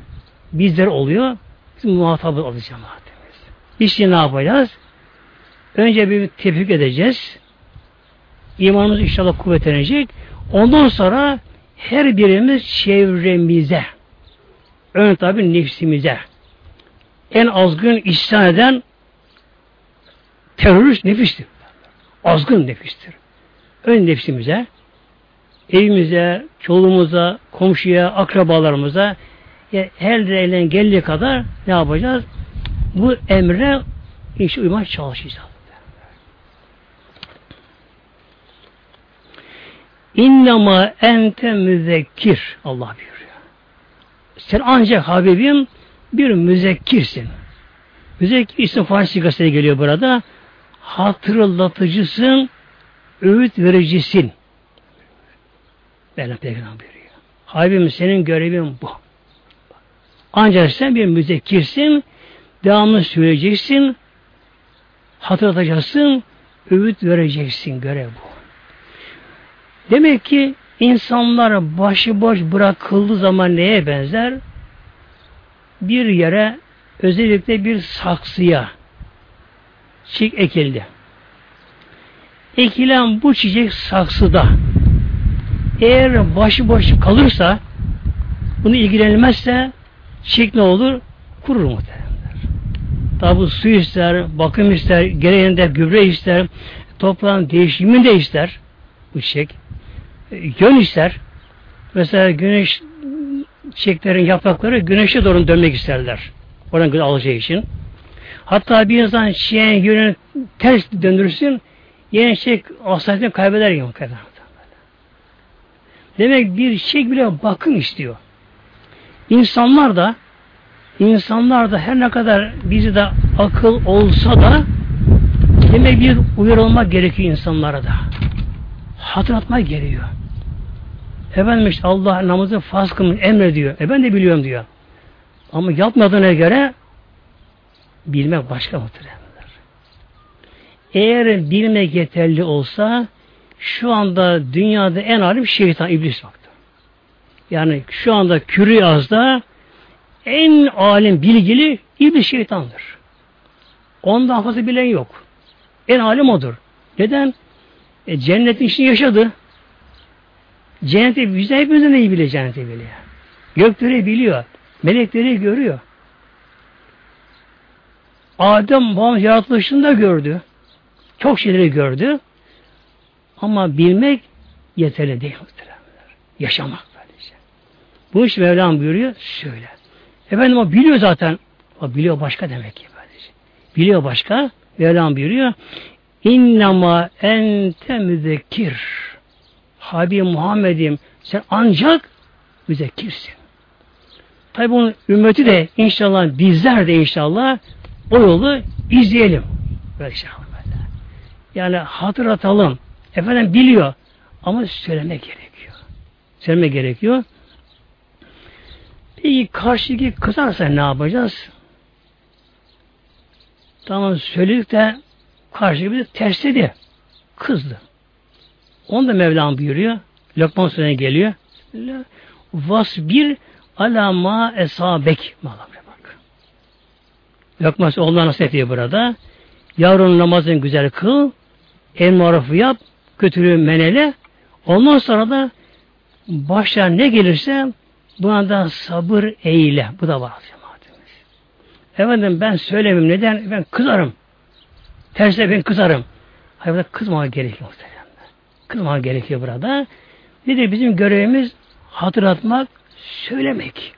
bizler oluyor. Biz muhatabı olacağız. Biz şimdi ne yapacağız? Önce bir tepki edeceğiz. İmanımız inşallah kuvvetlenecek. Ondan sonra her birimiz çevremize, ön tabi nefsimize, en azgın isyan eden terörist nefistir. Azgın nefistir. Ön nefsimize, evimize, çoluğumuza, komşuya, akrabalarımıza her elinden geldiği kadar ne yapacağız? Bu emre işte uymaya çalışacağız. İnnema ente müzekkir Allah buyuruyor. Sen ancak Habibim bir müzekkirsin. Müzekkir isim Farsi gazeteye geliyor burada. Hatırlatıcısın, öğüt vericisin. Böyle peygamber buyuruyor. Habibim senin görevin bu. Ancak sen bir müzekkirsin, devamlı söyleyeceksin, hatırlatacaksın, öğüt vereceksin, görev bu. Demek ki insanlar başıboş bırakıldığı zaman neye benzer? Bir yere özellikle bir saksıya çiçek ekildi. Ekilen bu çiçek saksıda eğer başıboş kalırsa bunu ilgilenmezse çiçek ne olur? Kurur muhtemelen. Tabi su ister, bakım ister, gereğinde gübre ister, toprağın değişimini de ister bu çiçek yön ister. Mesela güneş çiçeklerin yaprakları güneşe doğru dönmek isterler. Oradan güneş alacağı için. Hatta bir insan şeyin yönünü ters döndürsün, yine şey asaletini kaybeder kadar. Demek bir şey bile bakın istiyor. İnsanlar da insanlar da her ne kadar bizi de akıl olsa da demek bir uyarılmak gerekiyor insanlara da. Hatırlatmak gerekiyor. Efendim işte Allah namazı farz kılmış emrediyor. E ben de biliyorum diyor. Ama yapmadığına göre bilmek başka muhtemelen. Eğer bilmek yeterli olsa şu anda dünyada en alim şeytan, iblis baktı. Yani şu anda kürü azda en alim bilgili iblis şeytandır. Ondan fazla bilen yok. En alim odur. Neden? E, cennetin içinde yaşadı. Cenneti bize hepimizden iyi biliyor cenneti biliyor. Gökleri biliyor. Melekleri görüyor. Adem babam yaratılışında gördü. Çok şeyleri gördü. Ama bilmek yeterli değil muhtemelen. Yaşamak böylece. Bu iş Mevlam buyuruyor, söyle. Efendim o biliyor zaten. O biliyor başka demek ki böylece. Biliyor başka. Mevlam buyuruyor. İnnama ente müzekkir. Habib Muhammed'im sen ancak müzekkirsin. Tabi bunun ümmeti de inşallah bizler de inşallah o yolu izleyelim. Böyle. Böyle. Yani hatırlatalım. Efendim biliyor ama söylemek gerekiyor. Söylemek gerekiyor. Peki karşıdaki kızarsa ne yapacağız? Tamam söyledik de karşıdaki bir tersledi. Kızdı. Onu da Mevlam buyuruyor. Lokman Suresi'ne geliyor. Vasbir ala ma esabek. Bak. Lokman Suresi nasıl ediyor burada? Yavrunun namazını güzel kıl, en marufı yap, kötülüğü menele. Ondan sonra da başlar ne gelirse buna da sabır eyle. Bu da var cemaatimiz. Efendim ben söylemem. Neden? Ben kızarım. Tersine ben kızarım. Hayır burada kızmaya gerekiyor muhtemelen. Kızmaya gerekiyor burada. Nedir bizim görevimiz? Hatırlatmak, söylemek.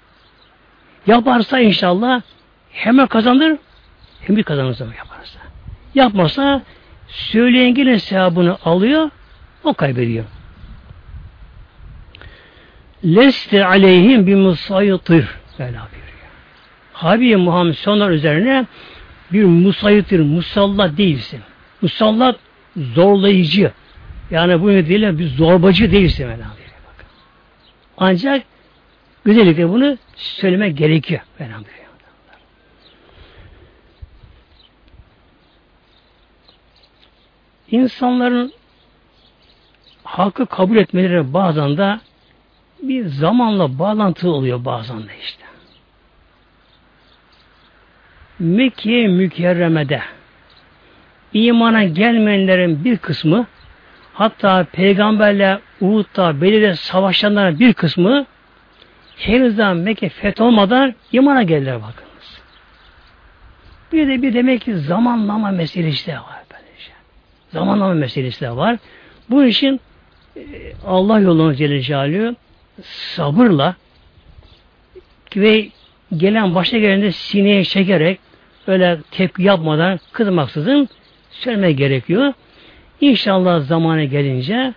Yaparsa inşallah hem kazanır hem bir kazanır zaman yaparsa. Yapmasa söyleyen gene sevabını alıyor, o kaybediyor. Leste aleyhim bir musayıtır. Böyle buyuruyor. Habibi Muhammed sonlar üzerine bir musayıtır, musallat değilsin. Musallat zorlayıcı. Yani bu nedeniyle bir zorbacı değilsin. Böyle bak. Ancak güzellikle bunu söylemek gerekiyor. Böyle buyuruyor. İnsanların hakkı kabul etmeleri bazen de bir zamanla bağlantılı oluyor bazen de işte. Mekke mükerremede imana gelmeyenlerin bir kısmı hatta peygamberle Uhud'da Bedir'de savaşanların bir kısmı henüz daha Mekke fetholmadan imana geldiler bakınız. Bir de bir demek ki zamanlama meselesi de var. Zamanlama meselesi de var. Bu için e, Allah yolunu Celle Celaluhu sabırla ve gelen başta gelende sineye çekerek öyle tepki yapmadan kızmaksızın söylemek gerekiyor. İnşallah zamanı gelince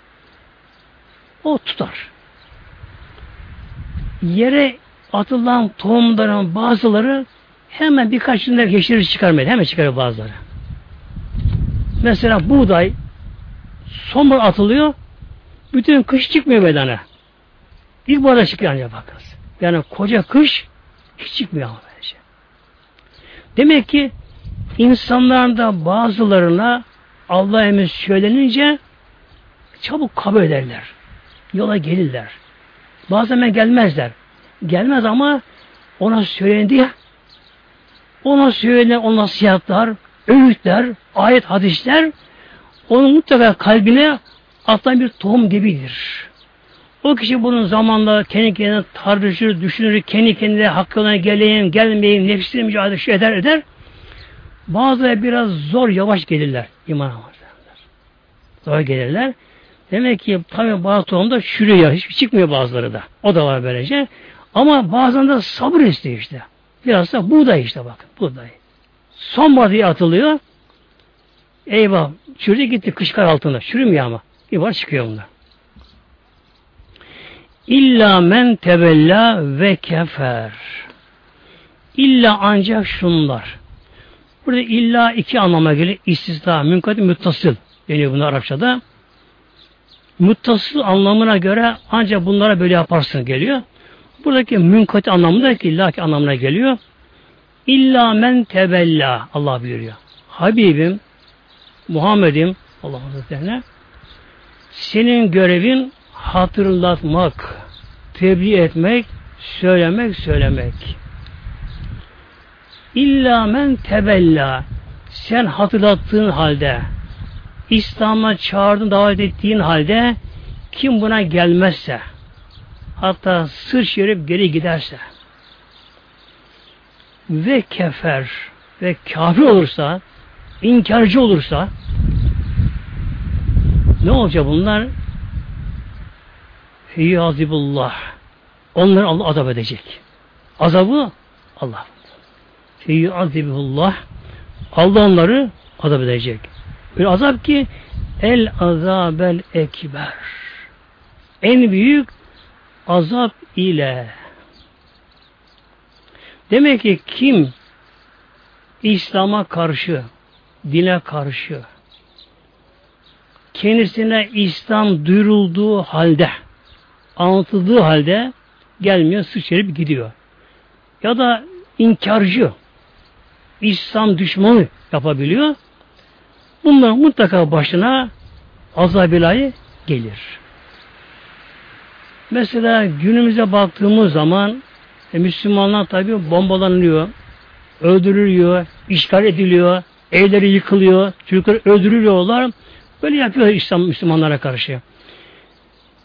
o tutar. Yere atılan tohumların bazıları hemen birkaç günde yeşil çıkarmıyor. Hemen çıkarıyor bazıları. Mesela buğday sonbahar atılıyor bütün kış çıkmıyor bedene. İlkbaharda çıkıyor ancak bakınız. Yani koca kış hiç çıkmıyor ama böylece. Demek ki insanların da bazılarına Allah emri söylenince çabuk kabul ederler. Yola gelirler. Bazen gelmezler. Gelmez ama ona söylendi ona söylenen o nasihatlar, öğütler, ayet, hadisler onun mutlaka kalbine atılan bir tohum gibidir. O kişi bunun zamanla kendi kendine tartışır, düşünür, kendi kendine hakkı olan geleyim, gelmeyeyim, nefsine mücadele eder eder. Bazıları biraz zor, yavaş gelirler imana Zor gelirler. Demek ki tabi bazı tohumda çürüyor, hiç çıkmıyor bazıları da. O da var böylece. Ama bazen de sabır istiyor işte. Biraz da buğday işte bakın, buğday. Son vadiye atılıyor. Eyvah. Çürüdü gitti kışkar altında. Çürümüyor ama. Bir var çıkıyor bunlar. İlla men tevella ve kefer. İlla ancak şunlar. Burada illa iki anlama geliyor. İstisna, münkadim, müttasıl deniyor bunu Arapçada. Müttasıl anlamına göre ancak bunlara böyle yaparsın geliyor. Buradaki münkati anlamında ki illaki anlamına geliyor. İlla men tebella Allah buyuruyor. Habibim Muhammed'im Allah Hazretlerine senin görevin hatırlatmak, tebliğ etmek, söylemek, söylemek. İlla men tebella sen hatırlattığın halde İslam'a çağırdın, davet ettiğin halde kim buna gelmezse hatta sır şerif geri giderse ve kefer ve kafir olursa inkarcı olursa ne olacak bunlar? Fiyazibullah. Onları Allah azap edecek. Azabı Allah. Fiyazibullah. Allah onları azap edecek. Bir azap ki el azabel ekber. En büyük azap ile. Demek ki kim İslam'a karşı, dine karşı, kendisine İslam duyurulduğu halde, anlatıldığı halde gelmiyor, sıçrayıp gidiyor. Ya da inkarcı, İslam düşmanı yapabiliyor. Bunların mutlaka başına azab gelir. Mesela günümüze baktığımız zaman e, Müslümanlar tabi bombalanıyor, öldürülüyor, işgal ediliyor, evleri yıkılıyor, çocuklar öldürülüyorlar. Böyle yapıyor İslam Müslümanlara karşı.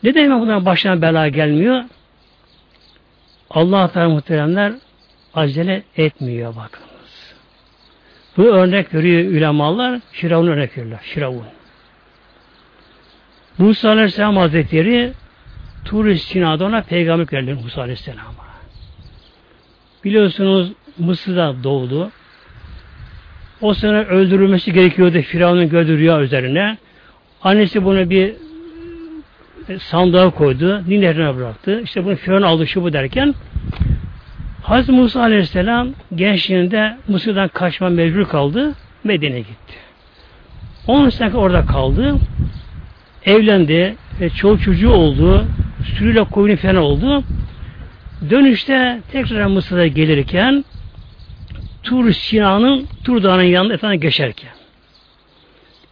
Neden hemen bunların başına bela gelmiyor? Allah Teala muhteremler acele etmiyor bakınız. Bu örnek veriyor ulemalar, Firavun örnek veriyorlar. Firavun. Musa Aleyhisselam Hazretleri Tur-i Sina'da ona peygamber geldi Musa Aleyhisselam'a. Biliyorsunuz Mısır'da doğdu. O sene öldürülmesi gerekiyordu Firavun'un gördüğü rüya üzerine. Annesi bunu bir e, sandığa koydu. Nil bıraktı. İşte bunu Firavun aldı şu bu derken Hazreti Musa Aleyhisselam gençliğinde Mısır'dan kaçma mecbur kaldı. Medine'ye gitti. 10 sene orada kaldı. Evlendi. Ve çoğu çocuğu oldu. Sürüyle koyunu falan oldu. Dönüşte tekrar Mısır'a gelirken Tur Sina'nın Tur Dağı'nın yanında efendim geçerken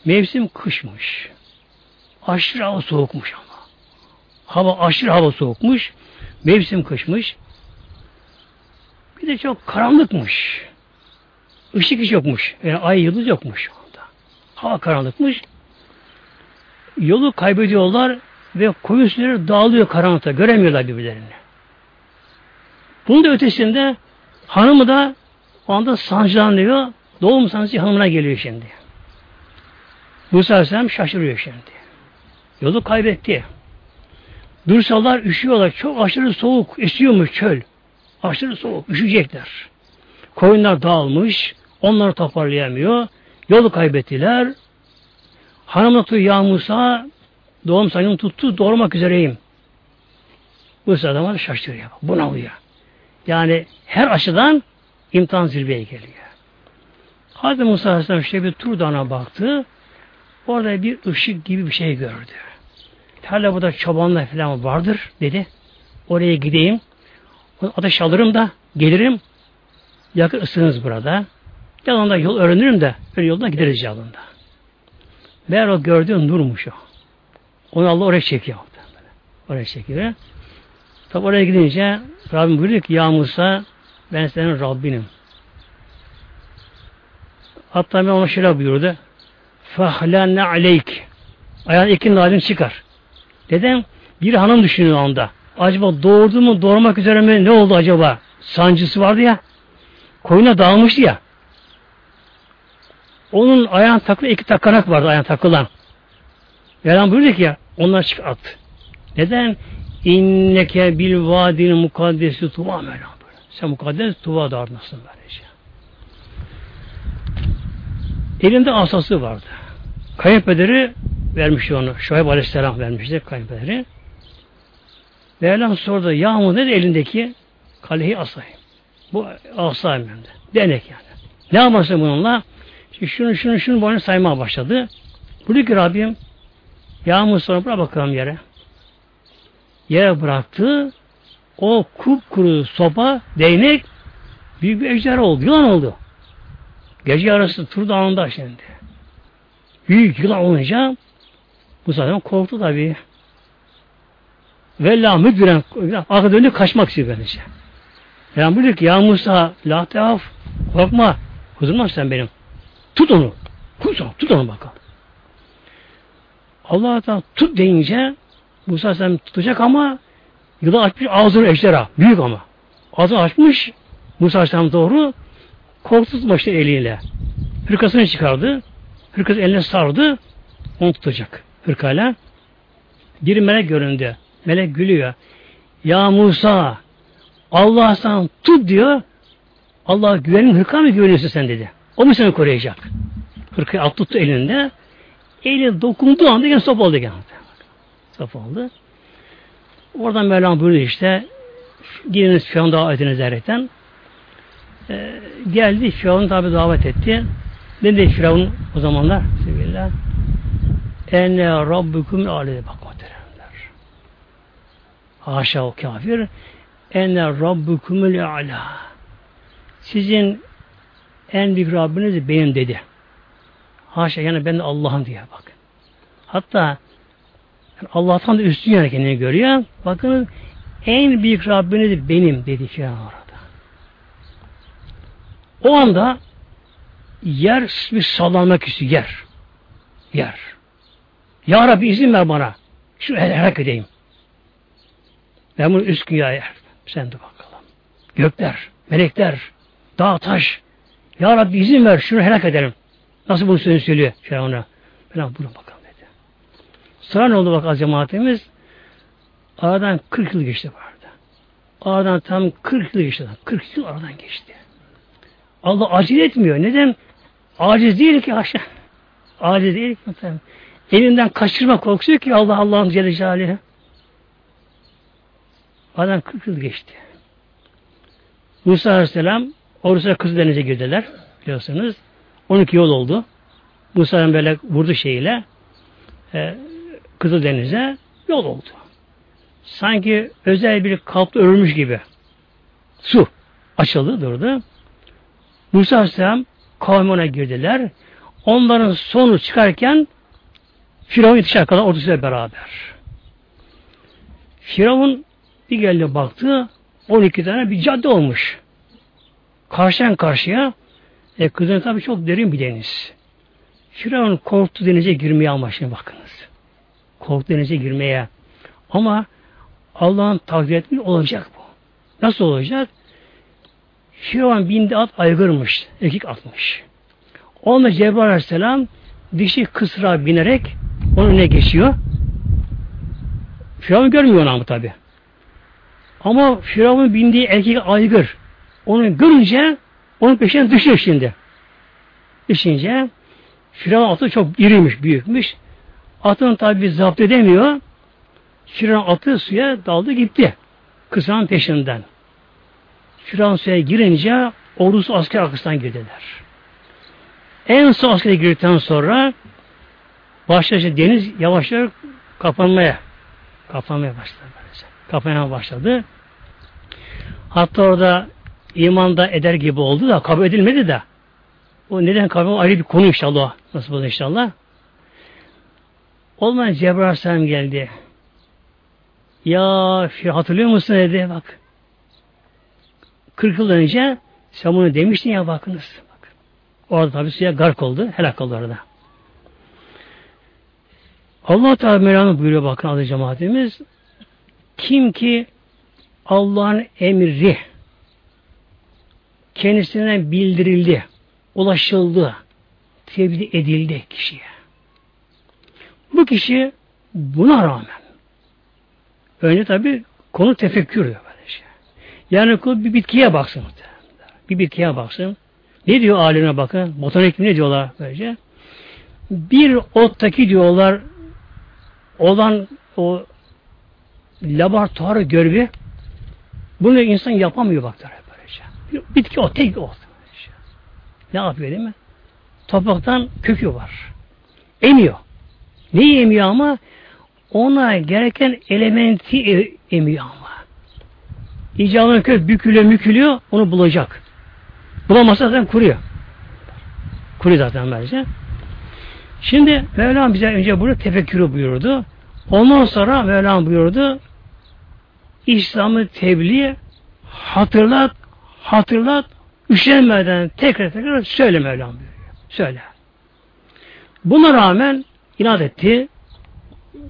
mevsim kışmış. Aşırı hava soğukmuş ama. Hava aşırı hava soğukmuş. Mevsim kışmış. Bir de çok karanlıkmış. Işık hiç yokmuş. Yani ay yıldız yokmuş şu anda. Hava karanlıkmış. Yolu kaybediyorlar ve koyun sürüleri dağılıyor karanlıkta. Göremiyorlar birbirlerini. Bunun da ötesinde hanımı da o anda sancılanıyor. Doğum sancı hanımına geliyor şimdi. Musa Aleyhisselam şaşırıyor şimdi. Yolu kaybetti. Dursalar üşüyorlar. Çok aşırı soğuk. Esiyormuş çöl. Aşırı soğuk. Üşüyecekler. Koyunlar dağılmış. Onları toparlayamıyor. Yolu kaybettiler. Hanım da ya Musa doğum sancını tuttu. Doğurmak üzereyim. Bu sırada şaşırıyor. Buna uyuyor. Yani her açıdan imtihan zirveye geliyor. Hazreti Musa Aleyhisselam işte bir tur dağına baktı. Orada bir ışık gibi bir şey gördü. Hala burada çobanlar falan vardır dedi. Oraya gideyim. Ateş alırım da gelirim. Yakın ısınız burada. Yanında yol öğrenirim de böyle yoldan gideriz yolunda. Meğer o gördüğü nurmuş o. Onu Allah oraya çekiyor. Oraya çekiyor. Tabi oraya gidince Rabbim buyuruyor ki ya Musa ben senin Rabbinim. Hatta ben ona şöyle buyurdu. Fahlanne aleyk. Ayağın iki nalin çıkar. Neden? Bir hanım düşünüyor anda. Acaba doğurdu mu, doğurmak üzere mi? Ne oldu acaba? Sancısı vardı ya. Koyuna dağılmıştı ya. Onun ayağın takılı iki takanak vardı ayağın takılan. Mevlam buyurdu ki ya, onlar çık at. Neden? İnneke bil vadin mukaddesi tuva Mevlam. Sen mukaddes tuva dağıtmasın böylece. Elinde asası vardı. Kayınpederi vermişti onu. Şuayb Aleyhisselam vermişti kayınpederi. Mevlam sordu. Ya mı dedi elindeki? Kalehi asayım. Bu asayım hem de. Denek yani. Ne yaparsın bununla? Şimdi şunu şunu şunu boyunu saymaya başladı. Buyurdu ki Rabbim yağmur sonra bırak bakalım yere. Yere bıraktı. O kupkuru sopa, değnek büyük bir ejderha oldu. Yılan oldu. Gece yarısı tur dağında şimdi. Büyük yılan olunca bu zaten korktu tabii. Vella müdbiren arka döndü kaçmak istiyor böylece. Yani buyuruyor ki ya Musa la teaf korkma. Huzurma sen benim. Tut onu. Onu, tut onu bakalım. Allah Teala tut deyince Musa sen tutacak ama yılan açmış ağzını ejderha. Büyük ama. Ağzını açmış Musa Aleyhisselam doğru korktu tutmamıştı eliyle. Hırkasını çıkardı. Hırkası eline sardı. Onu tutacak hırkayla. Bir melek göründü. Melek gülüyor. Ya Musa Allah sana tut diyor. Allah güvenin hırka mı güveniyorsun sen dedi. O mu seni koruyacak? Hırkayı at tuttu elinde. Eli dokunduğu anda yine sop oldu gene. Oldu. Oradan Mevlam buyurdu işte gidiniz Firavun davet ediniz derekten. Ee, geldi Firavun tabi davet etti. Ne dedi Firavun o zamanlar? Bismillah. Enne rabbukum aleyhi bak muhteremler. Haşa o kafir. Enne rabbukumul ala. Sizin en büyük Rabbiniz benim dedi. Haşa yani ben de Allah'ım diye bak. Hatta Allah'tan da üstün yani kendini görüyor. Bakın en büyük Rabbiniz benim dedi Firavun orada. O anda yer bir sallanmak istiyor. Yer. Yer. Ya Rabbi izin ver bana. Şu helak edeyim. Ben bunu üst dünyaya sen de bakalım. Gökler, melekler, dağ, taş. Ya Rabbi izin ver şunu helak edelim. Nasıl bunu söylüyor Firavun'a. Falan bunu bakalım. Sonra ne oldu bak cemaatimiz? Aradan 40 yıl geçti vardı. Aradan tam 40 yıl geçti. 40 yıl aradan geçti. Allah acil etmiyor. Neden? Aciz değil ki aşağı. Aciz değil ki. Elinden kaçırma korkusu ki Allah Allah'ın Celle Celaluhu. Aradan 40 yıl geçti. Musa Aleyhisselam Orası Kızıl Deniz'e girdiler. Biliyorsunuz. 12 yol oldu. Musa böyle vurdu şeyle e, Kızıl Deniz'e yol oldu. Sanki özel bir kapta örülmüş gibi. Su açıldı, durdu. Musa Aleyhisselam kavmine girdiler. Onların sonu çıkarken Firavun yetişer kadar ordusuyla beraber. Firavun bir geldi baktı 12 tane bir cadde olmuş. Karşıdan karşıya e, kızın tabi çok derin bir deniz. Firavun korktu denize girmeye amaçlı bakınız. Korktu denize girmeye. Ama Allah'ın takdir etmiş olacak bu. Nasıl olacak? Firavun bindi at aygırmış. Erkek atmış. Onunla Cebrail Aleyhisselam dişi kısra binerek onun önüne geçiyor. Firavun görmüyor onu tabi. Ama Firavun bindiği erkek aygır. Onu görünce onun peşinden düşüyor şimdi. Düşünce Firavun atı çok iriymiş, büyükmüş. Atın tabi zapt edemiyor. Firavun atı suya daldı gitti. Kısranın peşinden. Firavun suya girince ordusu asker arkasından girdiler. En son askere girdikten sonra başladı deniz yavaş yavaş kapanmaya kapanmaya başladı. Böylece. Kapanmaya başladı. Hatta orada imanda eder gibi oldu da kabul edilmedi de o neden kabul ayrı bir konu inşallah. Nasıl olur inşallah. Olmayan Cebrail Aleyhisselam geldi. Ya hatırlıyor musun dedi bak. 40 yıl önce sen bunu demiştin ya bakınız. Bak. Orada tabi suya gark oldu. Helak oldu orada. Allah Teala Mevlana buyuruyor bakın adı cemaatimiz. Kim ki Allah'ın emri kendisine bildirildi, ulaşıldı, tebliğ edildi kişiye. Bu kişi buna rağmen önce tabi konu tefekkür diyor şey. Yani kul bir bitkiye baksın. Bir bitkiye baksın. Ne diyor alimine bakın? Botanik ne diyorlar böylece? Bir ottaki diyorlar olan o laboratuvarı görevi bunu insan yapamıyor bak böylece. Bitki o tek ot. Ne yapıyor değil mi? Topraktan kökü var. Emiyor. Neyi emiyor ama? Ona gereken elementi e, emiyor ama. İcabına kök bükülüyor mükülüyor onu bulacak. Bulamazsa zaten kuruyor. Kuruyor zaten bence. Şimdi Mevlam bize önce burada tefekkürü buyurdu. Ondan sonra Mevlam buyurdu İslam'ı tebliğ hatırlat, hatırlat, üşenmeden tekrar tekrar söyle Mevlam buyuruyor. Söyle. Buna rağmen inat etti,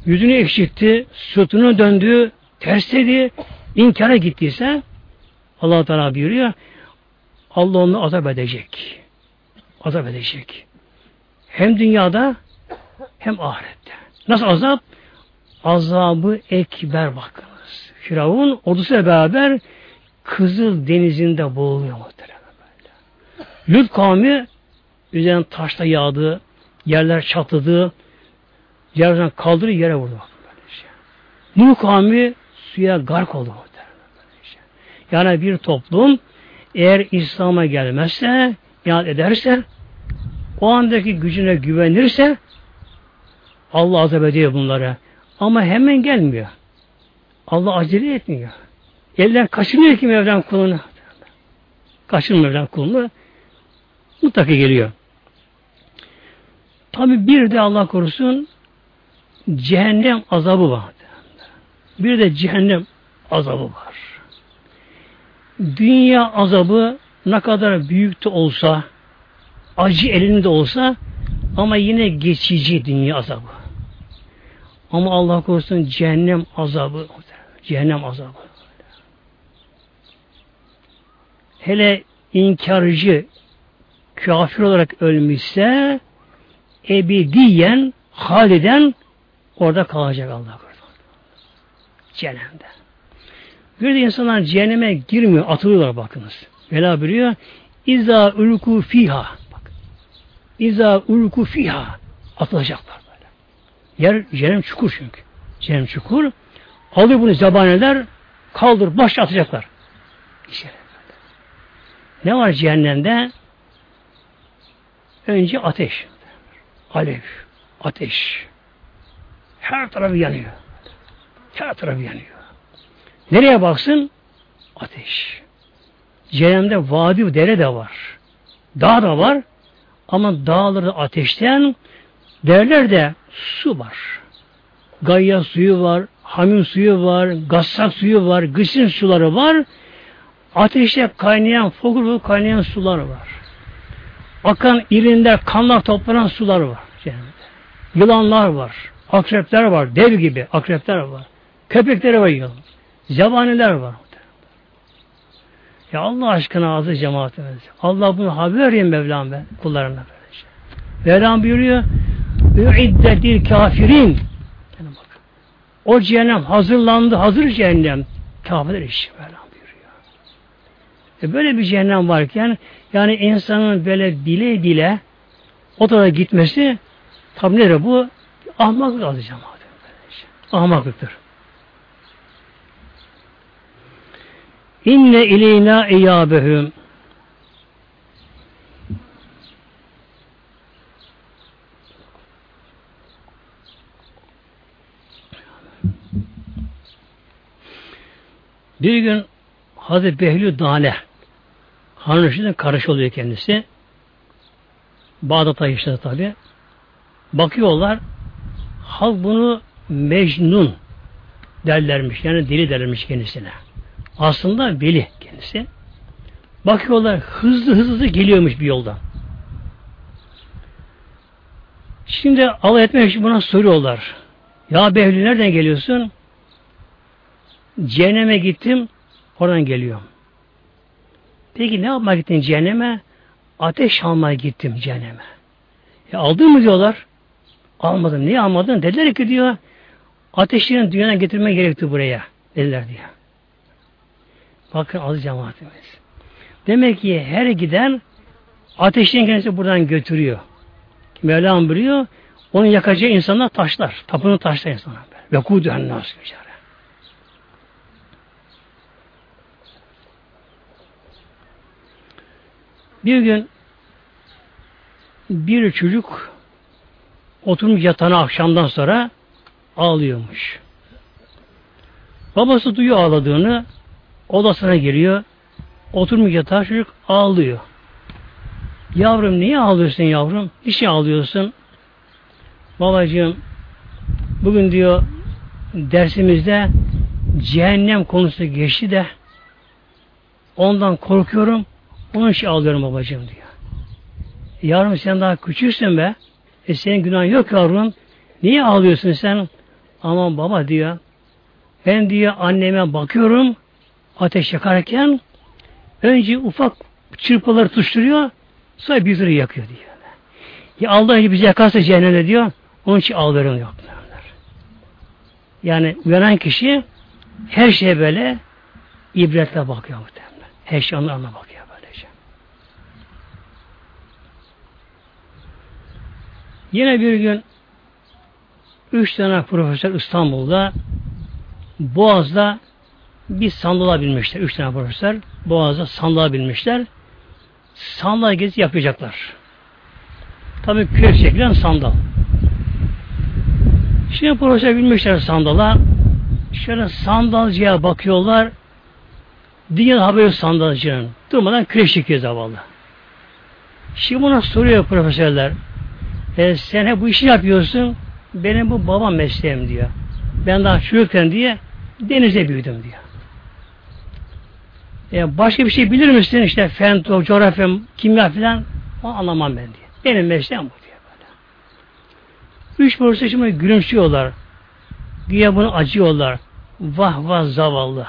yüzünü ekşitti, sırtını döndü, tersledi, inkara gittiyse Allah Teala buyuruyor Allah onu azap edecek. Azap edecek. Hem dünyada hem ahirette. Nasıl azap? Azabı ekber bakınız. Firavun ordusuyla beraber Kızıl denizinde boğuluyor muhtemelen böyle. Lut kavmi üzerine taşla yağdı, yerler çatladı, yerden kaldırı yere vurdu. Nuh kavmi suya gark oldu muhtemelen. Yani bir toplum eğer İslam'a gelmezse, inat ederse, o andaki gücüne güvenirse Allah azap ediyor bunlara. Ama hemen gelmiyor. Allah acele etmiyor. Elden kaçırmıyor ki Mevlam kulunu. Kaçırmıyor Mevlam kulunu. Mutlaka geliyor. Tabi bir de Allah korusun cehennem azabı var. Bir de cehennem azabı var. Dünya azabı ne kadar büyük de olsa, acı elinde olsa ama yine geçici dünya azabı. Ama Allah korusun cehennem azabı, cehennem azabı. Hele inkarcı kafir olarak ölmüşse ebediyen haliden orada kalacak Allah korusun. Cehennemde. Bir de insanlar cehenneme girmiyor, atılıyorlar bakınız. Vela biliyor. İza ulku fiha. Bak. İza ulku fiha. Atılacaklar böyle. Yer cehennem çukur çünkü. Cehennem çukur. Alıyor bunu zabaneler, kaldır, baş atacaklar. Ne var cehennemde? Önce ateş. Alev, ateş. Her tarafı yanıyor. Her tarafı yanıyor. Nereye baksın? Ateş. Cehennemde vadi dere de var. Dağ da var. Ama dağları ateşten derler de su var. Gayya suyu var, hamim suyu var, gassak suyu var, gısın suları var. Ateşte kaynayan, fokur fokur kaynayan sular var. Akan irinde kanlar toplanan sular var. Cehennemde. Yılanlar var, akrepler var, dev gibi akrepler var. Köpekleri var. Zebaniler var. Ya Allah aşkına azı cemaatimiz. Allah bunu haber vereyim Mevlam ben kullarına. Mevlam buyuruyor Üiddetil kafirin yani bak. O cehennem hazırlandı. Hazır cehennem. Kafirler işi Mevlam buyuruyor. E böyle bir cehennem varken yani insanın böyle dile dile o tarafa gitmesi tabi nedir bu? Ahmaklık azı cemaat. Ahmaklıktır. İnne ileyna iyabehum. Bir gün Hazreti Behlül Dane Hanım karış oluyor kendisi. Bağdat'a işte tabi. Bakıyorlar halk bunu Mecnun derlermiş. Yani deli derlermiş kendisine. Aslında veli kendisi. Bakıyorlar hızlı hızlı geliyormuş bir yoldan. Şimdi Allah etmek için buna soruyorlar. Ya Behlül nereden geliyorsun? Cehenneme gittim, oradan geliyorum. Peki ne yapmaya gittin cehenneme? Ateş almaya gittim cehenneme. E aldın mı diyorlar. Almadım. Niye almadın? Dediler ki diyor, ateşlerin dünyadan getirme gerekti buraya. Dediler diyor. Bakın az cemaatimiz. Demek ki her giden Ateşten kendisi buradan götürüyor. Mevlam biliyor. Onu yakacağı insanlar taşlar. Tapını taşlar insanlar. Ve kudühen nas. Bir gün bir çocuk oturmuş yatağına akşamdan sonra ağlıyormuş. Babası duyuyor ağladığını, odasına giriyor, oturmuş yatağa çocuk ağlıyor. Yavrum niye ağlıyorsun yavrum? Niçin ağlıyorsun? Babacığım bugün diyor dersimizde cehennem konusu geçti de ondan korkuyorum. Onun için ağlıyorum babacığım diyor. Yavrum sen daha küçüksün be. E senin günahın yok yavrum. Niye ağlıyorsun sen? Aman baba diyor. Ben diyor anneme bakıyorum ateş yakarken önce ufak çırpıları tuşturuyor sonra bizleri yakıyor diyor. Ya Allah bizi yakarsa cehenneme diyor onun için ağlarım yok. Yani uyanan kişi her şeye böyle ibretle bakıyor muhtemelen. Her şey anına bakıyor böylece. Yine bir gün üç tane profesör İstanbul'da Boğaz'da bir sandığa binmişler. Üç tane profesör Boğaz'da sandığa binmişler. Sandal gezi yapacaklar. Tabii kürek çekilen sandal. Şimdi profesör binmişler sandala. Şöyle sandalcıya bakıyorlar. Dünya haberi sandalcının. Durmadan kürek çekiyor zavallı. Şimdi buna soruyor profesörler. E, sen hep bu işi yapıyorsun. Benim bu babam mesleğim diyor. Ben daha çocukken diye denize büyüdüm diyor. E, başka bir şey bilir misin? İşte fen, coğrafya, kimya falan o anlamam ben diyor. Benim mesleğim bu diyor böyle. Üç borsa şimdi gülümsüyorlar. Güya bunu acıyorlar. Vah vah zavallı.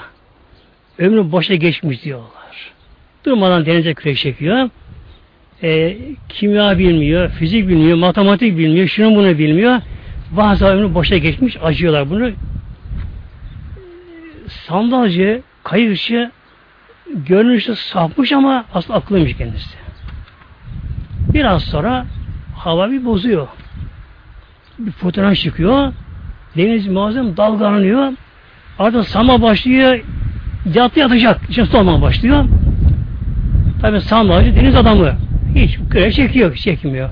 Ömrü boşa geçmiş diyorlar. Durmadan denize kürek çekiyor. E, kimya bilmiyor, fizik bilmiyor, matematik bilmiyor, şunu bunu bilmiyor. Bazı ömrü boşa geçmiş, acıyorlar bunu. Sandalcı, kayıkçı görünüşte sapmış ama aslında akıllıymış kendisi. Biraz sonra hava bir bozuyor. Bir fırtına çıkıyor. Deniz muazzam dalgalanıyor. Ardından sama başlıyor. Yatı yatacak. İçine su olmaya başlıyor. Tabi sandalcı deniz adamı. Hiç göre çekiyor, çekmiyor.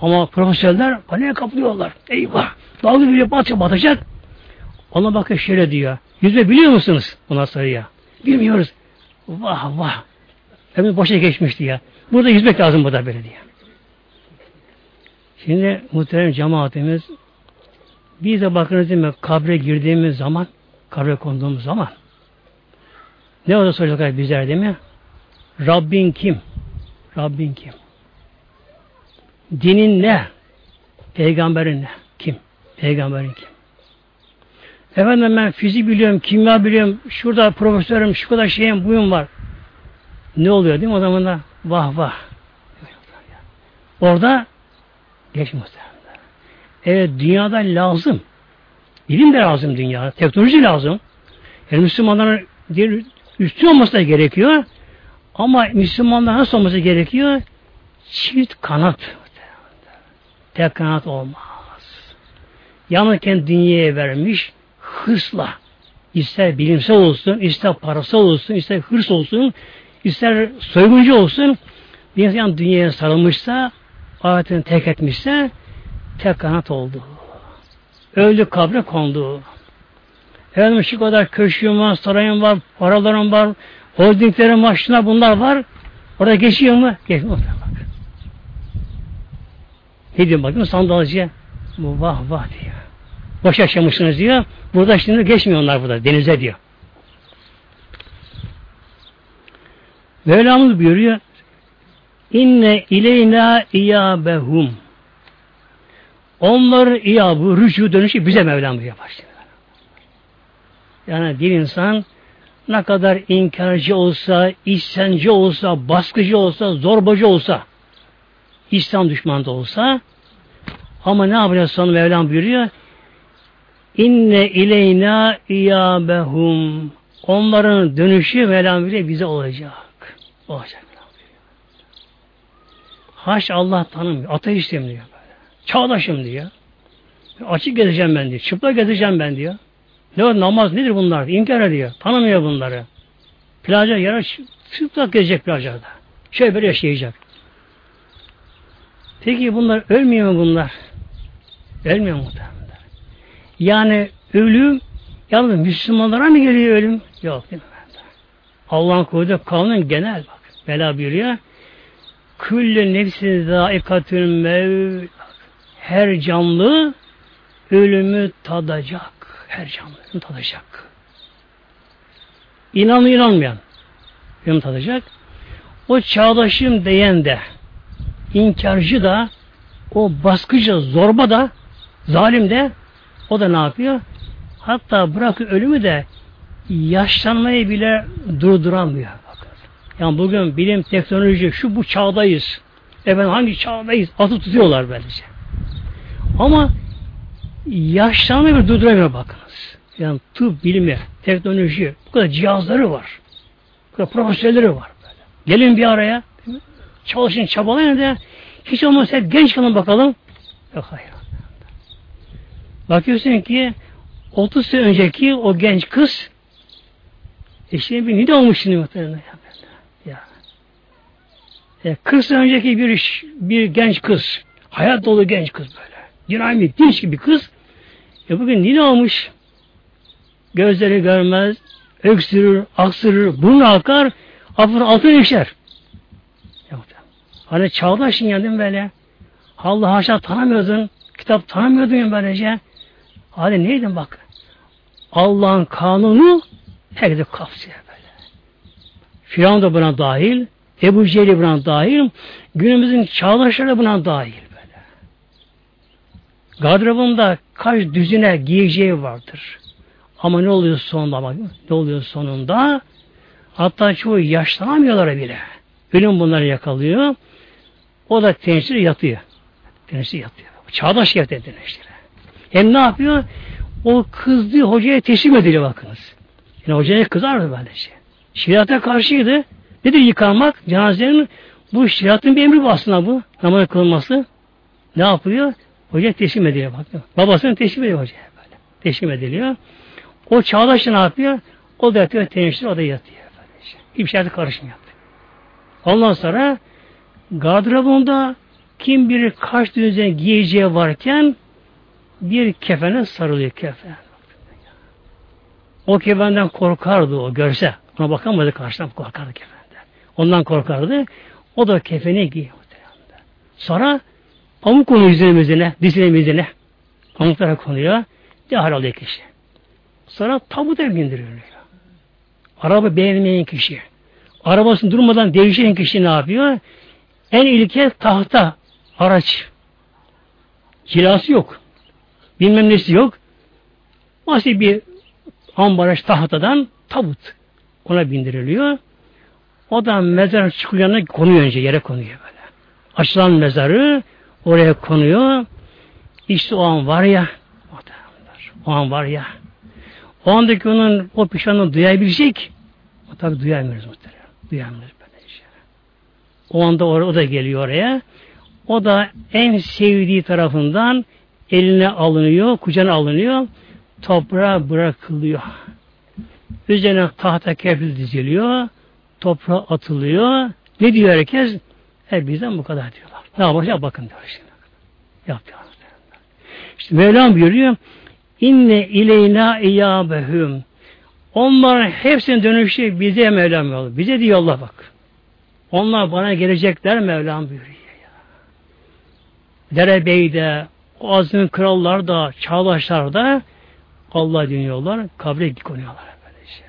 Ama profesörler paniğe kapılıyorlar. Eyvah! Dalga gibi batacak, batacak. Ona bakın şöyle diyor. Yüzme biliyor musunuz? Ona soruyor. Bilmiyoruz. Vah vah. Ömür boşa geçmişti ya. Burada yüzmek lazım burada böyle diye. Şimdi muhterem cemaatimiz biz de bakınız değil mi kabre girdiğimiz zaman kabre konduğumuz zaman ne orada soracaklar bizler değil mi? Rabbin kim? Rabbin kim? Dinin ne? Peygamberin ne? Kim? Peygamberin kim? Efendim ben fizik biliyorum, kimya biliyorum, şurada profesörüm, şu kadar şeyim, buyum var. Ne oluyor değil mi o zaman da? Vah vah. Orada geç. Evet dünyada lazım. Bilim de lazım dünyada. Teknoloji lazım. Yani Müslümanların üstün olması da gerekiyor. Ama Müslümanlar nasıl olması gerekiyor? Çift kanat. Tek kanat olmaz. Yalnız kendi dünyaya vermiş, hırsla ister bilimsel olsun, ister parasal olsun, ister hırs olsun, ister soyguncu olsun bir insan dünyaya sarılmışsa ayetini tek etmişse tek kanat oldu. Öldü kabre kondu. Efendim şu kadar köşküm var, sarayım var, paralarım var, holdinglerin var, bunlar var. Orada geçiyor mu? Geçmiyor. Bak. Ne diyor bakın sandalcıya? Bu vah vah diyor. Boş yaşamışsınız diyor. Burada şimdi geçmiyor onlar burada. Denize diyor. Mevlamız buyuruyor. İnne ileyna iyabehum. Onların iyabı, rücu dönüşü bize Mevlam diyor başlıyor. Yani bir insan ne kadar inkarcı olsa, isyancı olsa, baskıcı olsa, zorbacı olsa, İslam düşmanı da olsa ama ne yapacağız sonra Mevlam buyuruyor? İnne ileyna iyabehum. Onların dönüşü Mevlam bile bize olacak. Olacak. Haş Allah tanımıyor. Ateistim diyor. Böyle. Çağdaşım diyor. Açık gezeceğim ben diyor. Çıplak gezeceğim ben diyor. Ne var namaz nedir bunlar? İnkar ediyor. Tanımıyor bunları. Plaja yara çıplak gezecek plajlarda. Şöyle böyle yaşayacak. Peki bunlar ölmüyor mu bunlar? Ölmüyor muhtemelen. Yani ölüm yalnız Müslümanlara mı geliyor ölüm? Yok değil mi? Allah'ın koyduğu kanun genel bak. Bela buyuruyor. Külle nefsin zaikatün mev her canlı ölümü tadacak. Her canlı tadacak. İnanlı inanmayan ölümü tadacak. O çağdaşım diyen de inkarcı da o baskıcı zorba da zalim de o da ne yapıyor? Hatta bırak ölümü de yaşlanmayı bile durduramıyor. Bakın. Yani bugün bilim, teknoloji, şu bu çağdayız. Efendim hangi çağdayız? Atıp tutuyorlar böylece. Ama yaşlanmayı bile durduramıyor bakınız. Yani tıp bilimi, teknoloji, bu kadar cihazları var. Bu kadar profesörleri var. Böyle. Gelin bir araya. Çalışın, çabalayın da hiç olmazsa genç kalın bakalım. Yok hayır. Bakıyorsun ki 30 sene önceki o genç kız e şimdi bir ne olmuş şimdi muhtemelen ya. E, 40 sene önceki bir iş, bir genç kız, hayat dolu genç kız böyle. Dinamik, dinç gibi kız. E bugün ne olmuş? Gözleri görmez, öksürür, aksırır, burnu akar, afın altına işler. Hani çağdaşın yani böyle. Allah haşa tanımıyordun, kitap tanımıyordun böylece. Hadi neydin bak. Allah'ın kanunu herkese kapsıyor böyle. Firavun da buna dahil, Ebu Cehil buna dahil, günümüzün çağdaşları buna dahil. Gardırobunda kaç düzine giyeceği vardır. Ama ne oluyor sonunda bak, ne oluyor sonunda? Hatta çoğu yaşlanamıyorlar bile. Ölüm bunları yakalıyor. O da teneşir yatıyor. Teneşir yatıyor. Çağdaş yatıyor teneşir. Hem ne yapıyor? O kızdığı hocaya teslim ediliyor bakınız. Yani hocaya kızardı böyle şey. Şeriata karşıydı. Nedir yıkanmak? Cenazenin bu şeriatın bir emri bu aslında bu. Namaz kılınması. Ne yapıyor? Hocaya teslim ediliyor bakın. Babasını teslim ediyor hocaya böyle. Teslim ediliyor. O çağdaş ne yapıyor? O da yatıyor, teneşir, o da yatıyor. Böyle şey. Hiçbir şeyde karışım yaptı. Ondan sonra gardırobunda kim bilir kaç düzen giyeceği varken bir kefene sarılıyor kefen. O kefenden korkardı o görse. Ona bakamadı karşıdan korkardı kefende. Ondan korkardı. O da kefeni giyiyor. Sonra pamuk konuyor yüzüne yüzüne, dizine yüzüne. Pamuklara konuyor. Dehal alıyor kişi. Sonra tabuta bindiriliyor. Araba beğenmeyen kişi. Arabasını durmadan değişen kişi ne yapıyor? En ilke tahta araç. Cilası yok. Bilmem nesi yok. Basit bir ambalaj tahtadan tabut. Ona bindiriliyor. O da mezar çıkıyor konuyor önce yere konuyor böyle. Açılan mezarı oraya konuyor. İşte o an var ya o an var ya o andaki onun o pişmanlığı duyabilecek o tabi duyamıyoruz muhtemelen. Duyamıyoruz böyle şey. O anda or o da geliyor oraya. O da en sevdiği tarafından eline alınıyor, kucağına alınıyor, toprağa bırakılıyor. Üzerine tahta kefil diziliyor, toprağa atılıyor. Ne diyor herkes? Her bizden bu kadar diyorlar. Ne yapacak bakın diyor şimdi. Yapıyor. İşte Mevlam buyuruyor, inne ileyna iyâbehüm. Onların hepsinin dönüşü bize Mevlam yolu. Bize diyor Allah bak. Onlar bana gelecekler Mevlam buyuruyor. Derebeyde, o azmin krallar da, çağdaşlar da Allah dinliyorlar, kabre konuyorlar. Böylece.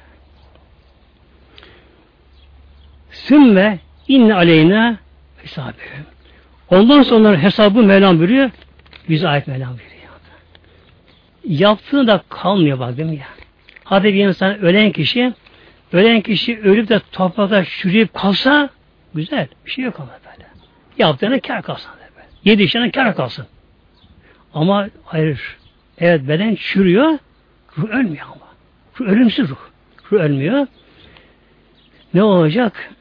Sümme inne aleyna hesabı. Ondan sonra hesabı Mevlam buyuruyor. Bize ait Mevlam buyuruyor. Yaptığını da kalmıyor bak değil mi ya? Hadi bir insan ölen kişi ölen kişi ölüp de toprakta çürüyüp kalsa güzel. Bir şey yok ama böyle. Yaptığını kar kalsın. Böyle. Yedi işine kar kalsın. Ama hayır. Evet beden çürüyor. Ruh ölmüyor ama. Ruh ölümsüz ruh. Ruh ölmüyor. Ne olacak?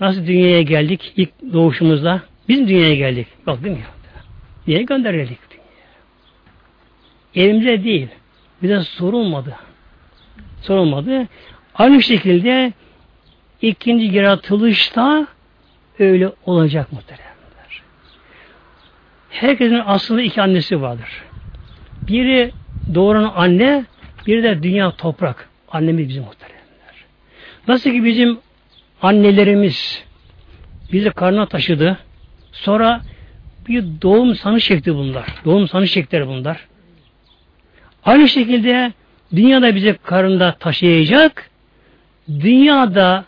Nasıl dünyaya geldik ilk doğuşumuzda? Biz dünyaya geldik. Yok değil mi? Niye gönderildik? Elimize değil. Bize sorulmadı. Sorulmadı. Aynı şekilde ikinci yaratılışta öyle olacak muhteremler. Herkesin aslında iki annesi vardır. Biri doğuran anne, biri de dünya toprak. Annemiz bizim muhteremler. Nasıl ki bizim annelerimiz bizi karnına taşıdı, sonra bir doğum sanı çekti bunlar. Doğum sanı çektiler bunlar. Aynı şekilde dünyada bizi karında taşıyacak, dünyada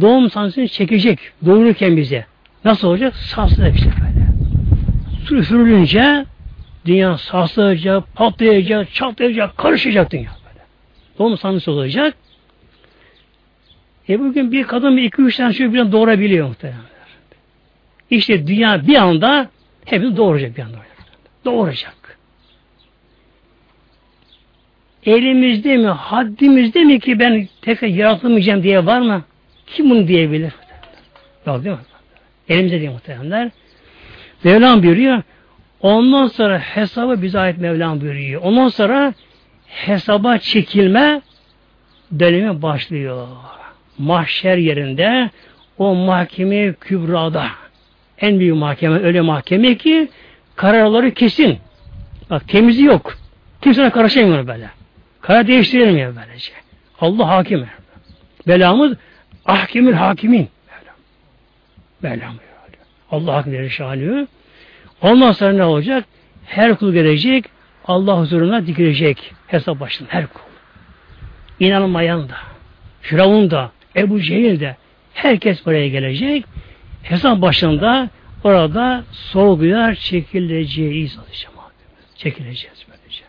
doğum sancısını çekecek doğururken bize. Nasıl olacak? Sarsılacak işte böyle. Su üfürülünce dünya sarsılacak, patlayacak, çatlayacak, karışacak dünya böyle. Doğum sancısı olacak. E bugün bir kadın bir iki üç tane çocuk birden doğurabiliyor muhtemelen. İşte dünya bir anda hepimiz doğuracak bir anda. Doğuracak. Elimizde mi, haddimizde mi ki ben tekrar yaratılmayacağım diye var mı? Kim bunu diyebilir? Yok değil mi? Elimizde değil muhtemelenler. Mevlam buyuruyor. Ondan sonra hesabı bize ait Mevlam buyuruyor. Ondan sonra hesaba çekilme dönemi başlıyor. Mahşer yerinde o mahkeme kübrada en büyük mahkeme öyle mahkeme ki kararları kesin. Bak temizi yok. Kimse karışamıyor böyle. Karar değiştirilmiyor böylece. Allah hakim. Belamız ahkemül hakimin. Belam. Allah hakim şanıyor. Ondan sonra ne olacak? Her kul gelecek, Allah huzuruna dikilecek. Hesap başında her kul. İnanmayan da, Firavun da, Ebu Cehil de, herkes buraya gelecek. Hesap başında orada sorguya çekileceğiz. Çekileceğiz böylece.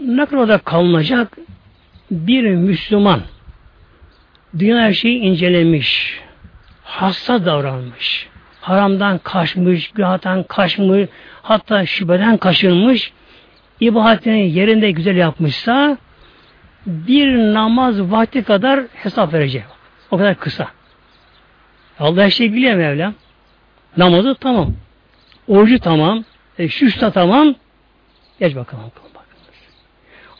Ne kadar da kalınacak bir Müslüman dünya her şeyi incelemiş, hasta davranmış, haramdan kaçmış, günahtan kaçmış, hatta şüpheden kaçınmış, ibadetini yerinde güzel yapmışsa bir namaz vakti kadar hesap verecek. O kadar kısa. Allah her şeyi biliyor Mevlam. Namazı tamam. Orucu tamam. E, şuşta tamam. Geç bakalım.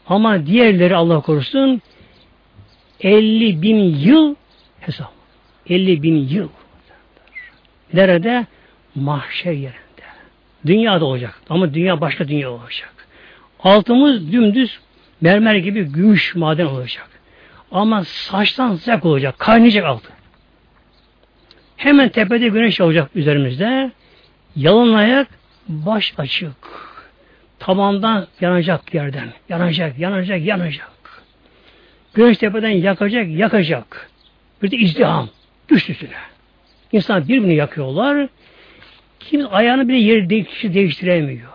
Ama diğerleri Allah korusun 50 bin yıl hesap. 50 bin yıl. Nerede? Mahşer yerinde. Dünyada olacak. Ama dünya başka dünya olacak. Altımız dümdüz mermer gibi gümüş maden olacak. Ama saçtan sıcak olacak. Kaynayacak altı. Hemen tepede güneş olacak üzerimizde. Yalın ayak, baş açık. Tabandan yanacak yerden. Yanacak, yanacak, yanacak. Güneş tepeden yakacak, yakacak. Bir de izdiham. Üst üstüne. İnsan birbirini yakıyorlar. Kim ayağını bile yeri değiştiremiyor.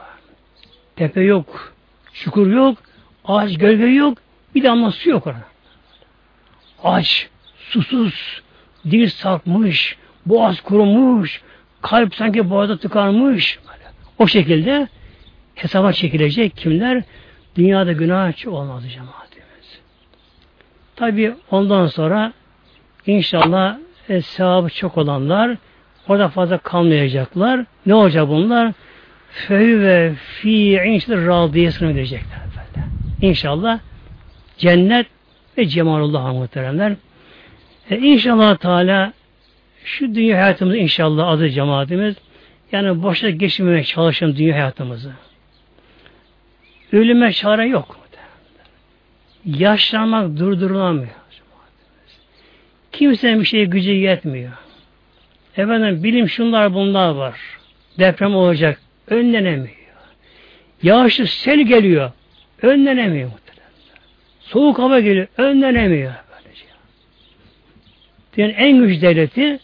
Tepe yok. Çukur yok. Ağaç gölge yok. Bir damla su yok orada. Aç, susuz, dil sarkmış, boğaz kurumuş, kalp sanki boğaza tıkanmış. O şekilde hesaba çekilecek kimler? Dünyada günah olmaz cemaatimiz. Tabi ondan sonra inşallah e, sevabı çok olanlar orada fazla kalmayacaklar. Ne olacak bunlar? Fey ve fi inşallah radiyesine gidecekler. Böyle. İnşallah cennet ve cemalullah muhteremler. E, inşallah Teala şu dünya hayatımız inşallah adı cemaatimiz yani boşa geçmemeye çalışalım dünya hayatımızı. Ölüme çare yok. Yaşlanmak durdurulamıyor. Kimsenin bir şeye gücü yetmiyor. Efendim bilim şunlar bunlar var. Deprem olacak. Önlenemiyor. Yağışlı sel geliyor. Önlenemiyor muhtemelen. Soğuk hava geliyor. Önlenemiyor. Yani en güç devleti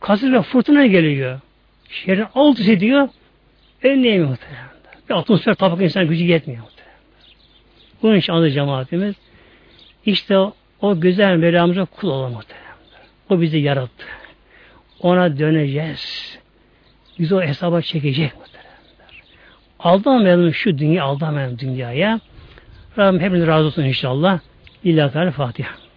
kasır ve fırtına geliyor. Şehrin alt üst ediyor. Önleyemiyor muhtemelen. Bir atmosfer tabak insan gücü yetmiyor. Bunun için adı cemaatimiz. İşte o, güzel Mevlamıza kul olalım muhtemelen. O bizi yarattı. Ona döneceğiz. Biz o hesaba çekecek muhtemelen. Aldanmayalım şu dünya, aldanmayalım dünyaya. Rabbim hepiniz razı olsun inşallah. İlla Fatiha.